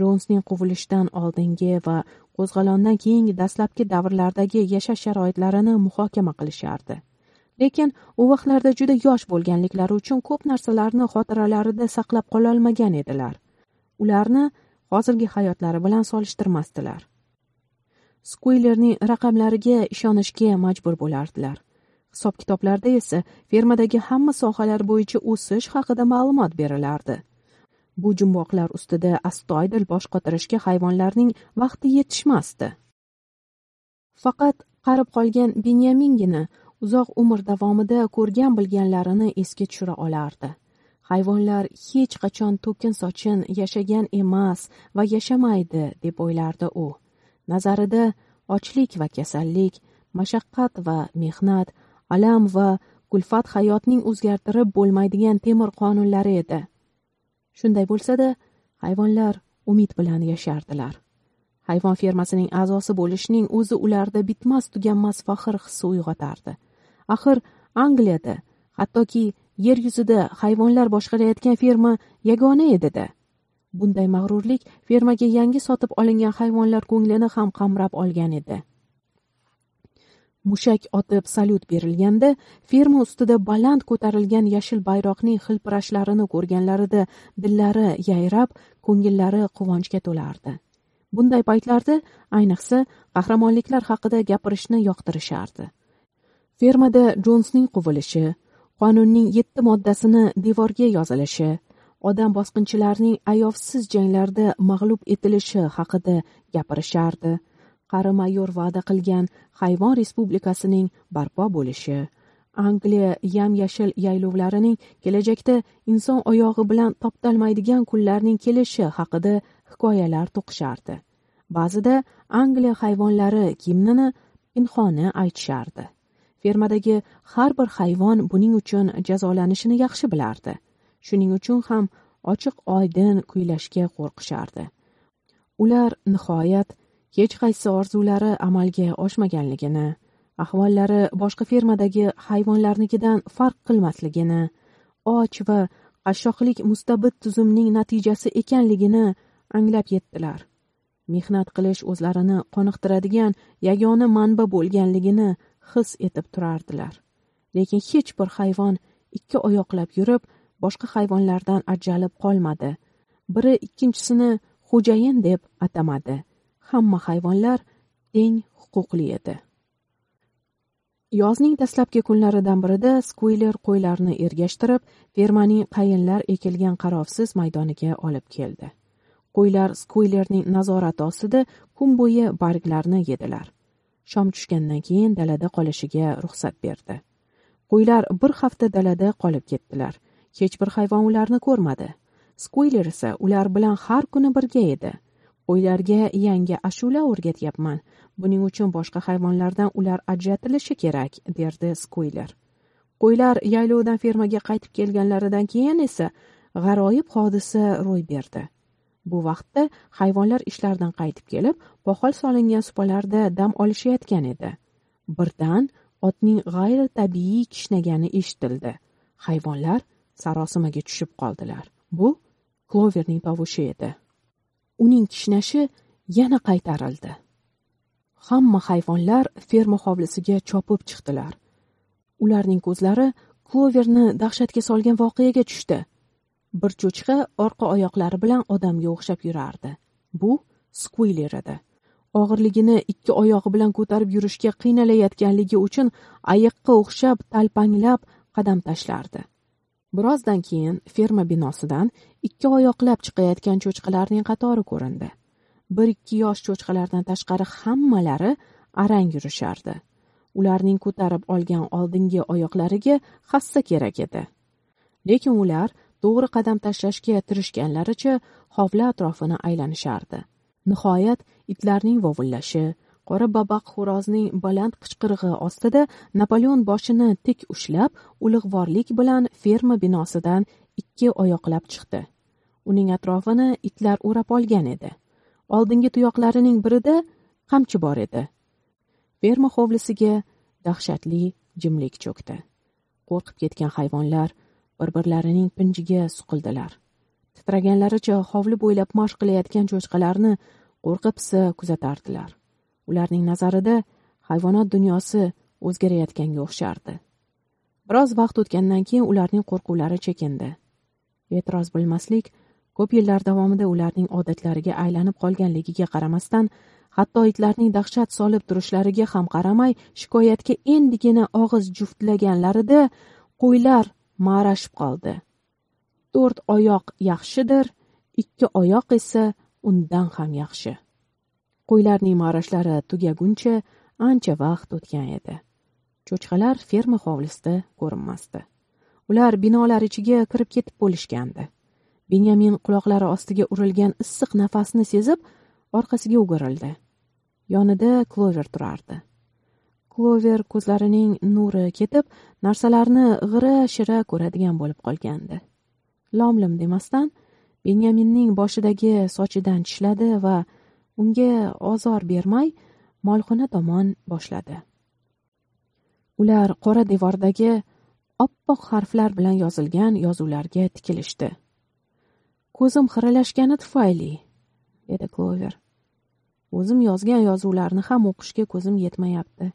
Jonsning quvilishidan oldingi va qo'zg'olondan keyingi dastlabki davrlardagi yashash sharoitlarini muhokama qilishardi. Lekin u vaqtlarda juda yosh bo'lganliklari uchun ko'p narsalarni xotiralarida saqlab qololmagan edilar. Ularni hozirgi hayotlari bilan solishtirmasdilar. Skuylerning raqamlariga ishonishga majbur bo'lardilar. Hisob kitoblarda esa fermadagi hamma sohalar bo'yicha o'sish haqida ma'lumot berilardi. Bu jumboqlar ustida astoydil bosh qotirishga hayvonlarning vaqti yetishmasdi. Faqat qarib qolgan benyamingina uzoq umr davomida ko'rgan bilganlarini esga tushira olardi. Hayvonlar hech qachon to'kin sochin yashagan emas va yashamaydi deb o'ylardi u. Nazarida ochlik va kasallik mashaqqat va mehnat alam va kulfat hayotning o'zgartirib bo'lmaydigan temir qonunlari edi. Shunday bo'lsada hayvonlar umid bilan yashardilar. Hayvon fermasining a'zosi bo'lishning o'zi ularda bitmas tuganmas faxr hissi uyg'otardi. Axir angliyada hattoki yer yuzida hayvonlar boshqarayotgan ferma yagona edida bunday mag'rurlik fermaga yangi sotib olingan hayvonlar ko'nglini ham qamrab olgan edi. Mushak otib salyut berilganda ferma ustida baland ko'tarilgan yashil bayroqning hilpirashlarini ko'rganlarida dillari yayrab ko'ngillari quvonchga to'lardi. Bunday paytlarda ayniqsa qahramonliklar haqida gapirishni yoqtirishardi. Fermada jonsning quvilishi qonunning yetti moddasini devorga yozilishi odam bosqinchilarning ayovsiz janglarda mag'lub etilishi haqida gapirishardi. Qari mayor va'da qilgan hayvon respublikasining barpo bo'lishi. Angliya yam yashil yaylovlarining kelajakda inson oyog'i bilan toptalmaydigan kunlarning kelishi haqida hikoyalar to'qishardi. Ba'zida angliya hayvonlari gimnini pinhona aytishardi. Fermadagi har bir hayvon buning uchun jazolanishini yaxshi bilardi. Shuning uchun ham ochiq oydin kuylashga qo'rqishardi. Ular nihoyat hech qaysi orzulari amalga oshmaganligini ahvollari boshqa fermadagi hayvonlarnikidan farq qilmasligini och va qashshoqlik mustabid tuzumning natijasi ekanligini anglab yetdilar. Mehnat qilish o'zlarini qoniqtiradigan yagona manba bo'lganligini his etib turardilar. Lekin hech bir hayvon ikki oyoqlab yurib boshqa hayvonlardan ajralib qolmadi. Biri ikkinchisini xo'jayin deb atamadi. Hamma hayvonlar teng huquqli edi. Yozning dastlabki kunlaridan birida skuyler qo'ylarni ergashtirib fermaning qayinlar ekilgan qarovsiz maydoniga olib keldi. Qo'ylar skuylerning nazorati ostida kun bo'yi barglarni yedilar. Shom tushgandan keyin dalada qolishiga ruxsat berdi. Qo'ylar bir hafta dalada qolib ketdilar. Hech bir hayvon ularni ko'rmadi. Skuyler esa ular bilan har kuni birga edi. Qo'ylarga yangi ashula o'rgatyapman. Buning uchun boshqa hayvonlardan ular ajratilishi kerak derdi skuyler qo'ylar yaylovdan fermaga qaytib kelganlaridan keyin esa g'aroyib hodisa ro'y berdi. Bu vaqtda hayvonlar ishlardan qaytib kelib poxol solingan supalarda dam olishayotgan edi. Birdan otning g'ayritabiiy kishnagani eshitildi. Hayvonlar sarosimaga tushib qoldilar. Bu kloverning tovushi edi. Uning kishnashi yana qaytarildi. Hamma hayvonlar ferma hovlisiga chopib chiqdilar. Ularning ko'zlari kloverni dahshatga solgan voqeaga tushdi. Bir cho'chqa orqa oyoqlari bilan odamga o'xshab yurardi. Bu skuyler edi. Og'irligini ikki oyog'i bilan ko'tarib yurishga qiynalayotganligi uchun ayiqqa o'xshab talpanglab qadam tashlardi. Birozdan keyin ferma binosidan ikki oyoqlab chiqayotgan cho'chqalarning qatori ko'rindi. Bir ikki yosh cho'chqalardan tashqari hammalari arang yurishardi. Ularning ko'tarib olgan oldingi oyoqlariga hassa kerak edi. Lekin ular to'g'ri qadam tashlashga tirishganlaricha hovli atrofini aylanishardi. Nihoyat itlarning vovullashi qora babaq xo'rozning baland qichqirig'i ostida napoleon boshini tik ushlab ulug'vorlik bilan ferma binosidan ikki oyoqlab chiqdi. Uning atrofini itlar o'rab olgan edi. Oldingi tuyoqlarining birida qamchi bor edi. Ferma hovlisiga dahshatli jimlik cho'kdi. Qo'rqib ketgan hayvonlar bir birlarining pinjiga suqildilar. Titraganlaricha hovli bo'ylab mashq qilayotgan cho'chqalarni qo'rqa pisa kuzatardilar. Ularning nazarida hayvonot dunyosi o'zgarayotganga o'xshardi. Biroz vaqt o'tgandan keyin ularning qo'rquvlari chekindi. E'tiroz bilmaslik ko'p yillar davomida ularning odatlariga aylanib qolganligiga qaramasdan hatto itlarning dahshat solib turishlariga ham qaramay shikoyatga endigina og'iz juftlaganlarida qo'ylar ma'rashib qoldi. To'rt oyoq yaxshidir ikki oyoq esa undan ham yaxshi. Qo'ylarning marashlari tugaguncha ancha vaqt o'tgan edi. Cho'chqalar ferma hovlisida ko'rinmasdi. Ular binolar ichiga kirib ketib bo'lishgandi. Benyamin quloqlari ostiga urilgan issiq nafasni sezib orqasiga o'girildi. Yonida klover turardi. Klover ko'zlarining nuri ketib narsalarni g'ira shira ko'radigan bo'lib qolgandi. Lomlim demasdan benyaminning boshidagi sochidan tishladi va unga ozor bermay molxona tomon boshladi. Ular qora devordagi oppoq harflar bilan yozilgan yozuvlarga tikilishdi. Ko'zim xiralashgani tufayli dedi klover o'zim yozgan yozuvlarni ham o'qishga ko'zim yetmayapti.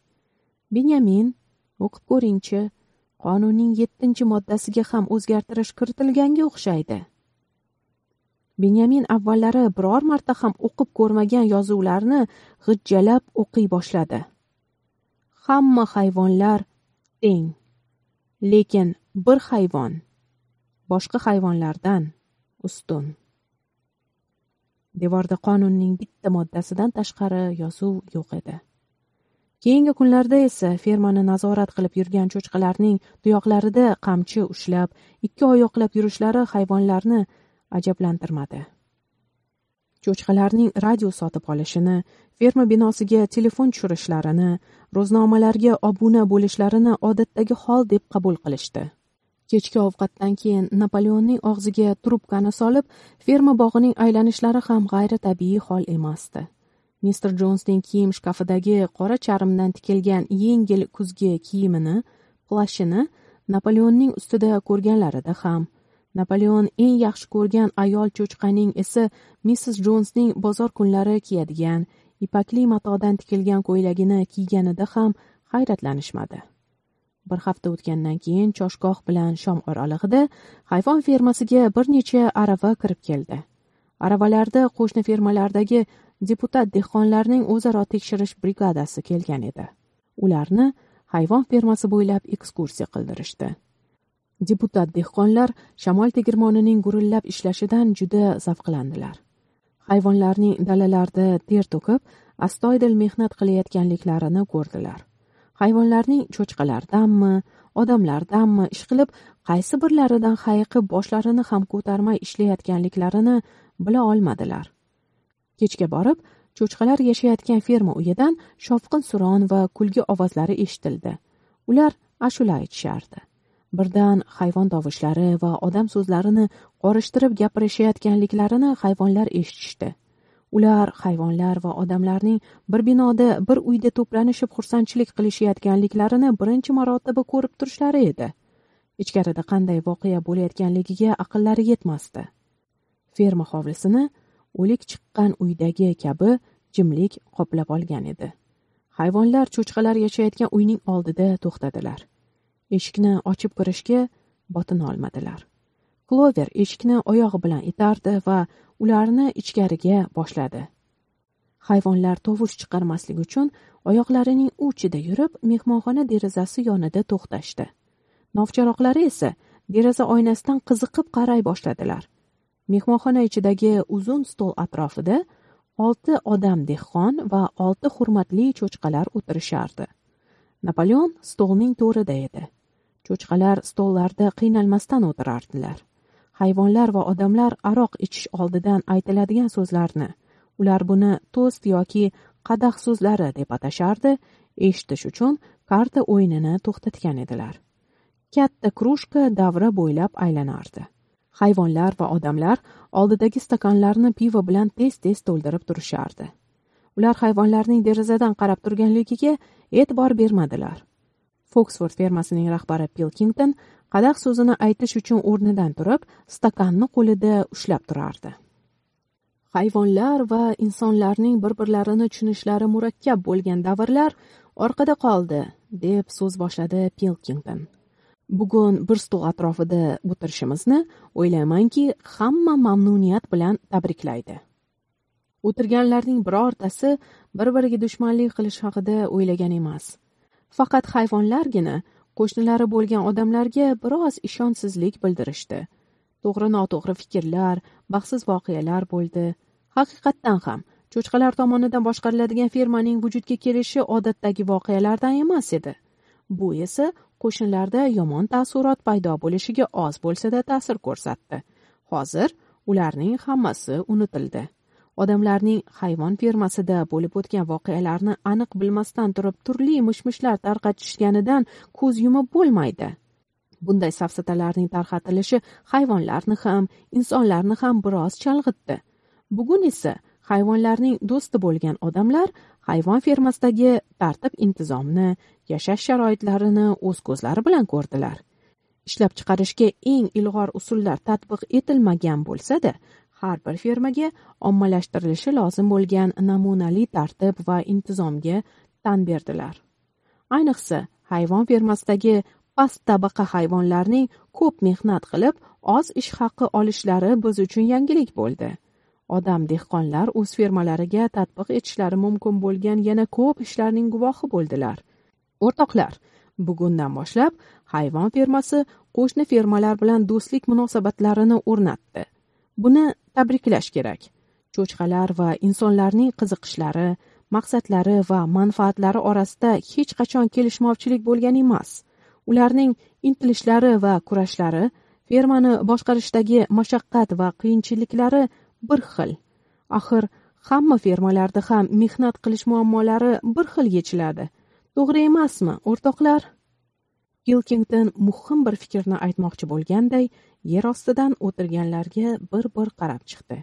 Benyamin o'qib ko'ringchi qonunning yettinchi moddasiga ham o'zgartirish kiritilganga o'xshaydi. Benyamin avvallari biror marta ham o'qib ko'rmagan yozuvlarni g'ijjalab o'qiy boshladi. Hamma hayvonlar teng lekin bir hayvon boshqa hayvonlardan ustun. Devorda qonunning bitta moddasidan tashqari yozuv yo'q edi. Keyingi kunlarda esa fermani nazorat qilib yurgan cho'chqalarning tuyoqlarida qamchi ushlab ikki oyoqlab yurishlari hayvonlarni ajablantirmadi. Cho'chqalarning radio sotib olishini ferma binosiga telefon tushirishlarini ro'znomalarga obuna bo'lishlarini odatdagi hol deb qabul qilishdi. Kechki ovqatdan keyin napoleonning og'ziga trubkani solib ferma bog'ining aylanishlari ham g'ayritabiiy hol emasdi. Mister jonsning kiyim shkafidagi qora charmdan tikilgan yengil kuzgi kiyimini plashini napoleonning ustida ko'rganlarida ham. Napoleon eng yaxshi ko'rgan ayol cho'chqaning esa missis jonsning bozor kunlari kiyadigan ipakli matodan tikilgan ko'ylagini kiyganida ham hayratlanishmadi. Bir hafta o'tgandan keyin choshgoh bilan shom oralig'ida hayvon fermasiga bir necha arava kirib keldi. Aravalarda qo'shni fermalardagi deputat dehqonlarning o'zaro tekshirish brigadasi kelgan edi. Ularni hayvon fermasi bo'ylab ekskursiya qildirishdi. Deputat dehqonlar shamol tegirmonining gurillab ishlashidan juda zavqlandilar. Hayvonlarning dalalarda ter to'kib astoydil mehnat qilayotganliklarini ko'rdilar. Hayvonlarning cho'chqalardanmi odamlardanmi ishqilib qaysi birlaridan hayiqib boshlarini ham ko'tarmay ishlayotganliklarini bila olmadilar. Kechga borib cho'chqalar yashayotgan ferma uyidan shovqin suron va kulgi ovozlari eshitildi. Ular ashula aytishardi. Birdan hayvon tovushlari va odam so'zlarini qorishtirib gapirishayotganliklarini hayvonlar eshitishdi. Ular hayvonlar va odamlarning bir binoda bir uyda to'planishib xursandchilik qilishayotganliklarini birinchi marotaba ko'rib turishlari edi. Ichkarida qanday voqea bo'layotganligiga aqllari yetmasdi. Ferma hovlisini o'lik chiqqan uydagi kabi jimlik qoplab olgan edi. Hayvonlar cho'chqalar yashayotgan uyning oldida to'xtadilar. Eshikni ochib kirishga botina olmadilar. Klover eshikni oyog'i bilan itardi va ularni ichkariga boshladi. Hayvonlar tovush chiqarmaslik uchun oyoqlarining uchida yurib mehmonxona derazasi yonida to'xtashdi. Novcharoqlari esa deraza oynasidan qiziqib qaray boshladilar. Mehmonxona ichidagi uzun stol atrofida olti odam dehqon va olti hurmatli cho'chqalar o'tirishardi. Napoleon stolning to'rida edi. Cho'chqalar stollarda qiynalmasdan o'tirardilar. Hayvonlar va odamlar aroq ichish oldidan aytiladigan so'zlarni ular buni to'st yoki qadah so'zlari deb atashardi eshitish uchun karta o'yinini to'xtatgan edilar. Katta krujka davra bo'ylab aylanardi. Hayvonlar va odamlar oldidagi stakanlarni pivo bilan tez tez to'ldirib turishardi. Ular hayvonlarning derazadan qarab turganligiga e'tibor bermadilar. Foksford fermasining rahbari pilkington qadah so'zini aytish uchun o'rnidan turib stakanni qo'lida ushlab turardi. Hayvonlar va insonlarning bir birlarini tushunishlari murakkab bo'lgan davrlar orqada qoldi deb so'z boshladi pilkington. Bugun bir stol atrofida o'tirishimizni o'ylaymanki hamma mamnuniyat bilan tabriklaydi. O'tirganlarning birortasi bir biriga dushmanlik qilish haqida o'ylagan emas. Faqat hayvonlargina qo'shnilari bo'lgan odamlarga biroz ishonchsizlik bildirishdi. To'g'ri noto'g'ri fikrlar baxtsiz voqealar bo'ldi. Haqiqatdan ham cho'chqalar tomonidan boshqariladigan fermaning vujudga kelishi odatdagi voqealardan emas edi. Bu esa qo'shnilarda yomon taassurot paydo bo'lishiga oz bo'lsada ta'sir ko'rsatdi. Hozir ularning hammasi unutildi. Odamlarning hayvon fermasida bo'lib o'tgan voqealarni aniq bilmasdan turib turli mish mishlar tarqatishganidan ko'z yumib bo'lmaydi. Bunday safsatalarning tarqatilishi hayvonlarni ham insonlarni ham biroz chalg'itdi. Bugun esa hayvonlarning do'sti bo'lgan odamlar hayvon fermasidagi tartib intizomni yashash sharoitlarini o'z ko'zlari bilan ko'rdilar. Ishlab chiqarishga eng ilg'or usullar tatbiq etilmagan bo'lsa-da, har bir fermaga ommalashtirilishi lozim bo'lgan namunali tartib va intizomga tan berdilar. Ayniqsa, hayvon fermasidagi past tabaqa hayvonlarning ko'p mehnat qilib, oz ish haqi olishlari biz uchun yangilik bo'ldi. Odam dehqonlar o'z fermalariga tatbiq etishlari mumkin bo'lgan yana ko'p ishlarning guvohi bo'ldilar. O'rtoqlar, bugundan boshlab hayvon fermasi qo'shni fermalar bilan do'stlik munosabatlarini o'rnatdi. Buni tabriklash kerak. Cho'chqalar va insonlarning qiziqishlari, maqsadlari va manfaatlari orasida hech qachon kelishmovchilik bo'lgan emas. Ularning intilishlari va kurashlari, fermani boshqarishdagi mashaqqat va qiyinchiliklari bir xil. Axir hamma fermalarda ham mehnat qilish muammolari bir xil yechiladi. To'g'ri emasmi, o'rtoqlar? Pilkington muhim bir fikrni aytmoqchi bo'lganday, yer ostidan o'tirganlarga bir-bir qarab chiqdi.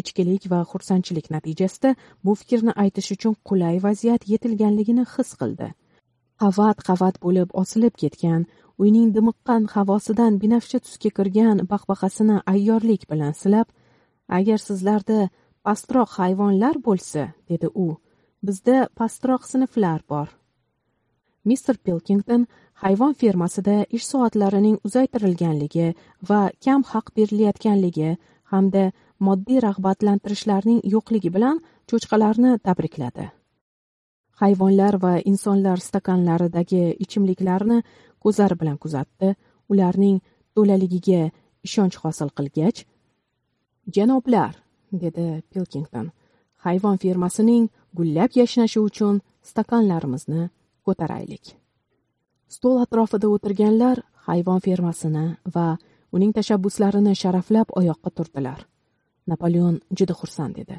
Ichkilik va xursandchilik natijasida bu fikrni aytish uchun qulay vaziyat yetilganligini his qildi. Qavat-qavat bo'lib osilib ketgan, uyning dimiqqan havosidan binafsha tusga kirgan baqbaqasini ayyorlik bilan silab, agar sizlarda pastroq hayvonlar bo'lsa, dedi u, bizda pastroq sinflar bor. Mr. Pilkington hayvon fermasida ish soatlarining uzaytirilganligi va kam haq berilayotganligi hamda moddiy rag'batlantirishlarning yo'qligi bilan cho'chqalarni tabrikladi. Hayvonlar va insonlar stakanlaridagi ichimliklarni ko'zlari bilan kuzatdi. Ularning to'laligiga ishonch hosil qilgach janoblar dedi pilkington hayvon fermasining gullab yashnashi uchun stakanlarimizni ko'taraylik. Stol atrofida o'tirganlar hayvon fermasini va uning tashabbuslarini sharaflab oyoqqa turdilar. Napoleon juda xursand edi.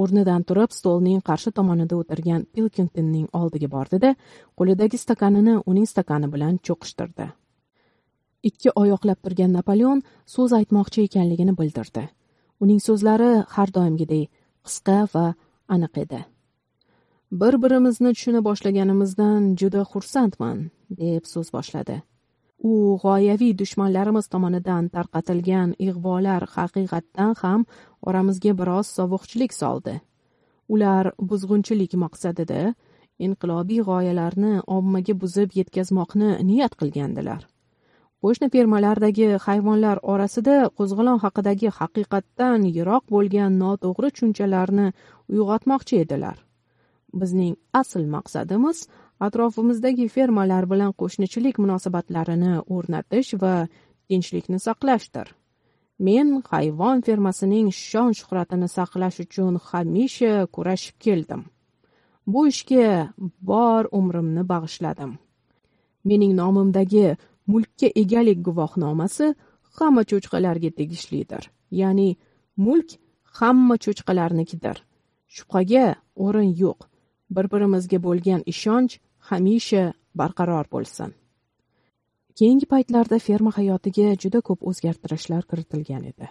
O'rnidan turib stolning qarshi tomonida o'tirgan pilkingtonning oldiga bordida qo'lidagi stakanini uning stakani bilan cho'qishtirdi. Ikki oyoqlab turgan napoleon so'z aytmoqchi ekanligini bildirdi. Uning so'zlari har doimgidek qisqa va aniq edi. Bir birimizni tushuna boshlaganimizdan juda xursandman deb so'z boshladi. U g'oyaviy dushmanlarimiz tomonidan tarqatilgan ig'volar haqiqatdan ham oramizga biroz sovuqchilik soldi. Ular buzg'unchilik maqsadida inqilobiy g'oyalarni ommaga buzib yetkazmoqni niyat qilgandilar. Qo'shni fermalardagi hayvonlar orasida qo'zg'olon haqidagi haqiqatdan yiroq bo'lgan noto'g'ri tushunchalarni uyg'otmoqchi edilar. Bizning asl maqsadimiz atrofimizdagi fermalar bilan qo'shnichilik munosabatlarini o'rnatish va tinchlikni saqlashdir. Men hayvon fermasining shon shuhratini saqlash uchun hamisha kurashib keldim. Bu ishga bor umrimni bag'ishladim. Mening nomimdagi mulkka egalik guvohnomasi hamma cho'chqalarga tegishlidir. Ya'ni mulk hamma cho'chqalarnikidir. Shubhaga o'rin yo'q. Bir birimizga bo'lgan ishonch hamisha barqaror bo'lsin. Keyingi paytlarda ferma hayotiga juda ko'p o'zgartirishlar kiritilgan edi.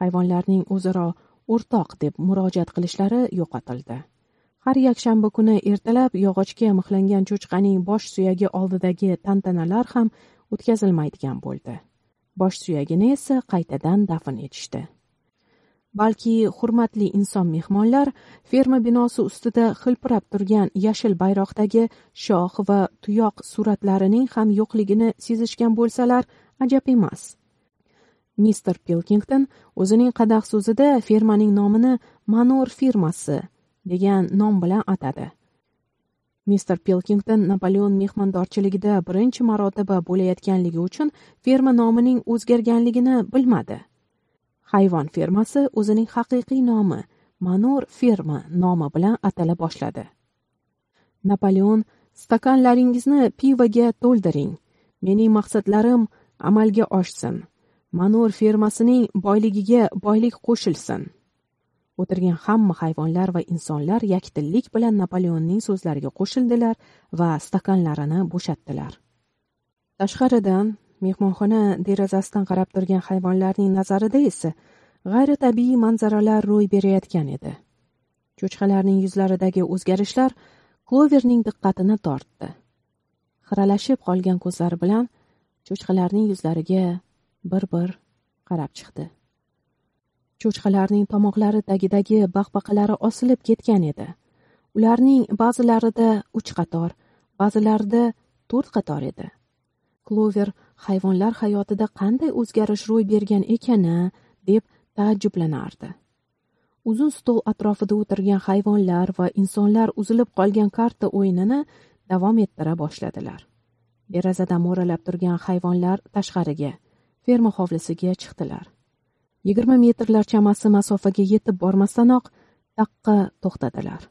Hayvonlarning o'zaro o'rtoq deb murojaat qilishlari yo'qotildi. Har yakshanba kuni ertalab yog'ochga mixlangan cho'chqaning bosh suyagi oldidagi tantanalar ham o'tkazilmaydigan bo'ldi. Bosh suyagini esa qaytadan dafn etishdi. Balki hurmatli inson mehmonlar ferma binosi ustida hilpirab turgan yashil bayroqdagi shoh va tuyoq suratlarining ham yo'qligini sezishgan bo'lsalar ajab emas. Mister pilkington o'zining qadah so'zida fermaning nomini manor firmasi degan nom bilan atadi. Mister pilkington napoleon mehmondorchiligida birinchi marotaba bo'layotganligi uchun ferma nomining o'zgarganligini bilmadi. Hayvon fermasi o'zining haqiqiy nomi manor ferma nomi bilan atala boshladi. Napoleon stakanlaringizni pivoga to'ldiring. Mening maqsadlarim amalga oshsin. Manor fermasining boyligiga boylik qo'shilsin. O'tirgan hamma hayvonlar va insonlar yakdillik bilan napoleonning so'zlariga qo'shildilar va stakanlarini bo'shatdilar. Tashqaridan mehmonxona derazasidan qarab turgan hayvonlarning nazarida esa g'ayritabiiy manzaralar ro'y berayotgan edi. Cho'chqalarning yuzlaridagi o'zgarishlar kloverning diqqatini tortdi. Xiralashib qolgan ko'zlari bilan cho'chqalarning yuzlariga bir bir qarab chiqdi. Cho'chqalarning tomoqlari tagidagi baqbaqalari osilib ketgan edi. Ularning ba'zilarida uch qator ba'zilarida to'rt qator edi. Klover hayvonlar hayotida qanday o'zgarish ro'y bergan ekani deb taajjublanardi. Uzun stol atrofida o'tirgan hayvonlar va insonlar uzilib qolgan karta o'yinini davom ettira boshladilar. Derazadan mo'ralab turgan hayvonlar tashqariga ferma hovlisiga chiqdilar. Yigirma metrlar chamasi masofaga yetib bormasdanoq taqqa to'xtadilar.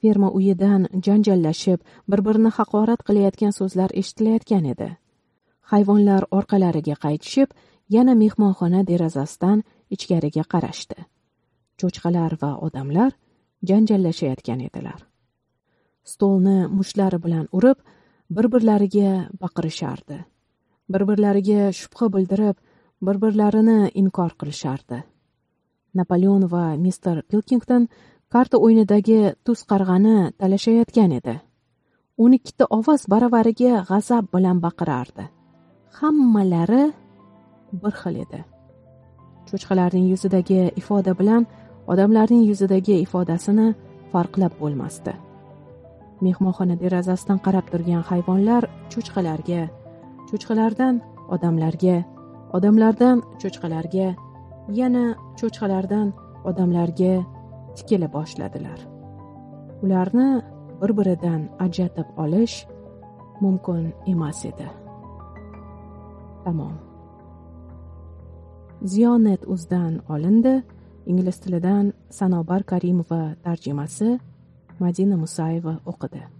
Ferma uyidan janjallashib bir birini haqorat qilayotgan so'zlar eshitilayotgan edi. Hayvonlar orqalariga qaytishib yana mehmonxona derazasidan ichkariga qarashdi. Cho'chqalar va odamlar janjallashayotgan edilar. Stolni mushtlari bilan urib bir birlariga baqirishardi. Bir birlariga shubha bildirib bir birlarini inkor qilishardi. Napoleon va mister pilkington karta o'yinidagi tuz qarg'ani talashayotgan edi. O'n ikkita ovoz baravariga g'azab bilan baqirardi. Hammalari bir xil edi. Cho'chqalarning yuzidagi ifoda bilan odamlarning yuzidagi ifodasini farqlab bo'lmasdi. Mehmonxona derazasidan qarab turgan hayvonlar cho'chqalarga cho'chqalardan odamlarga odamlardan cho'chqalarga yana cho'chqalardan odamlarga tikila boshladilar. Ularni bir biridan ajratib olish mumkin emas edi. Tamom. Ziyonet uzdan olindi. Ingliz tilidan sanobar karimova tarjimasi madina musayeva o'qidi.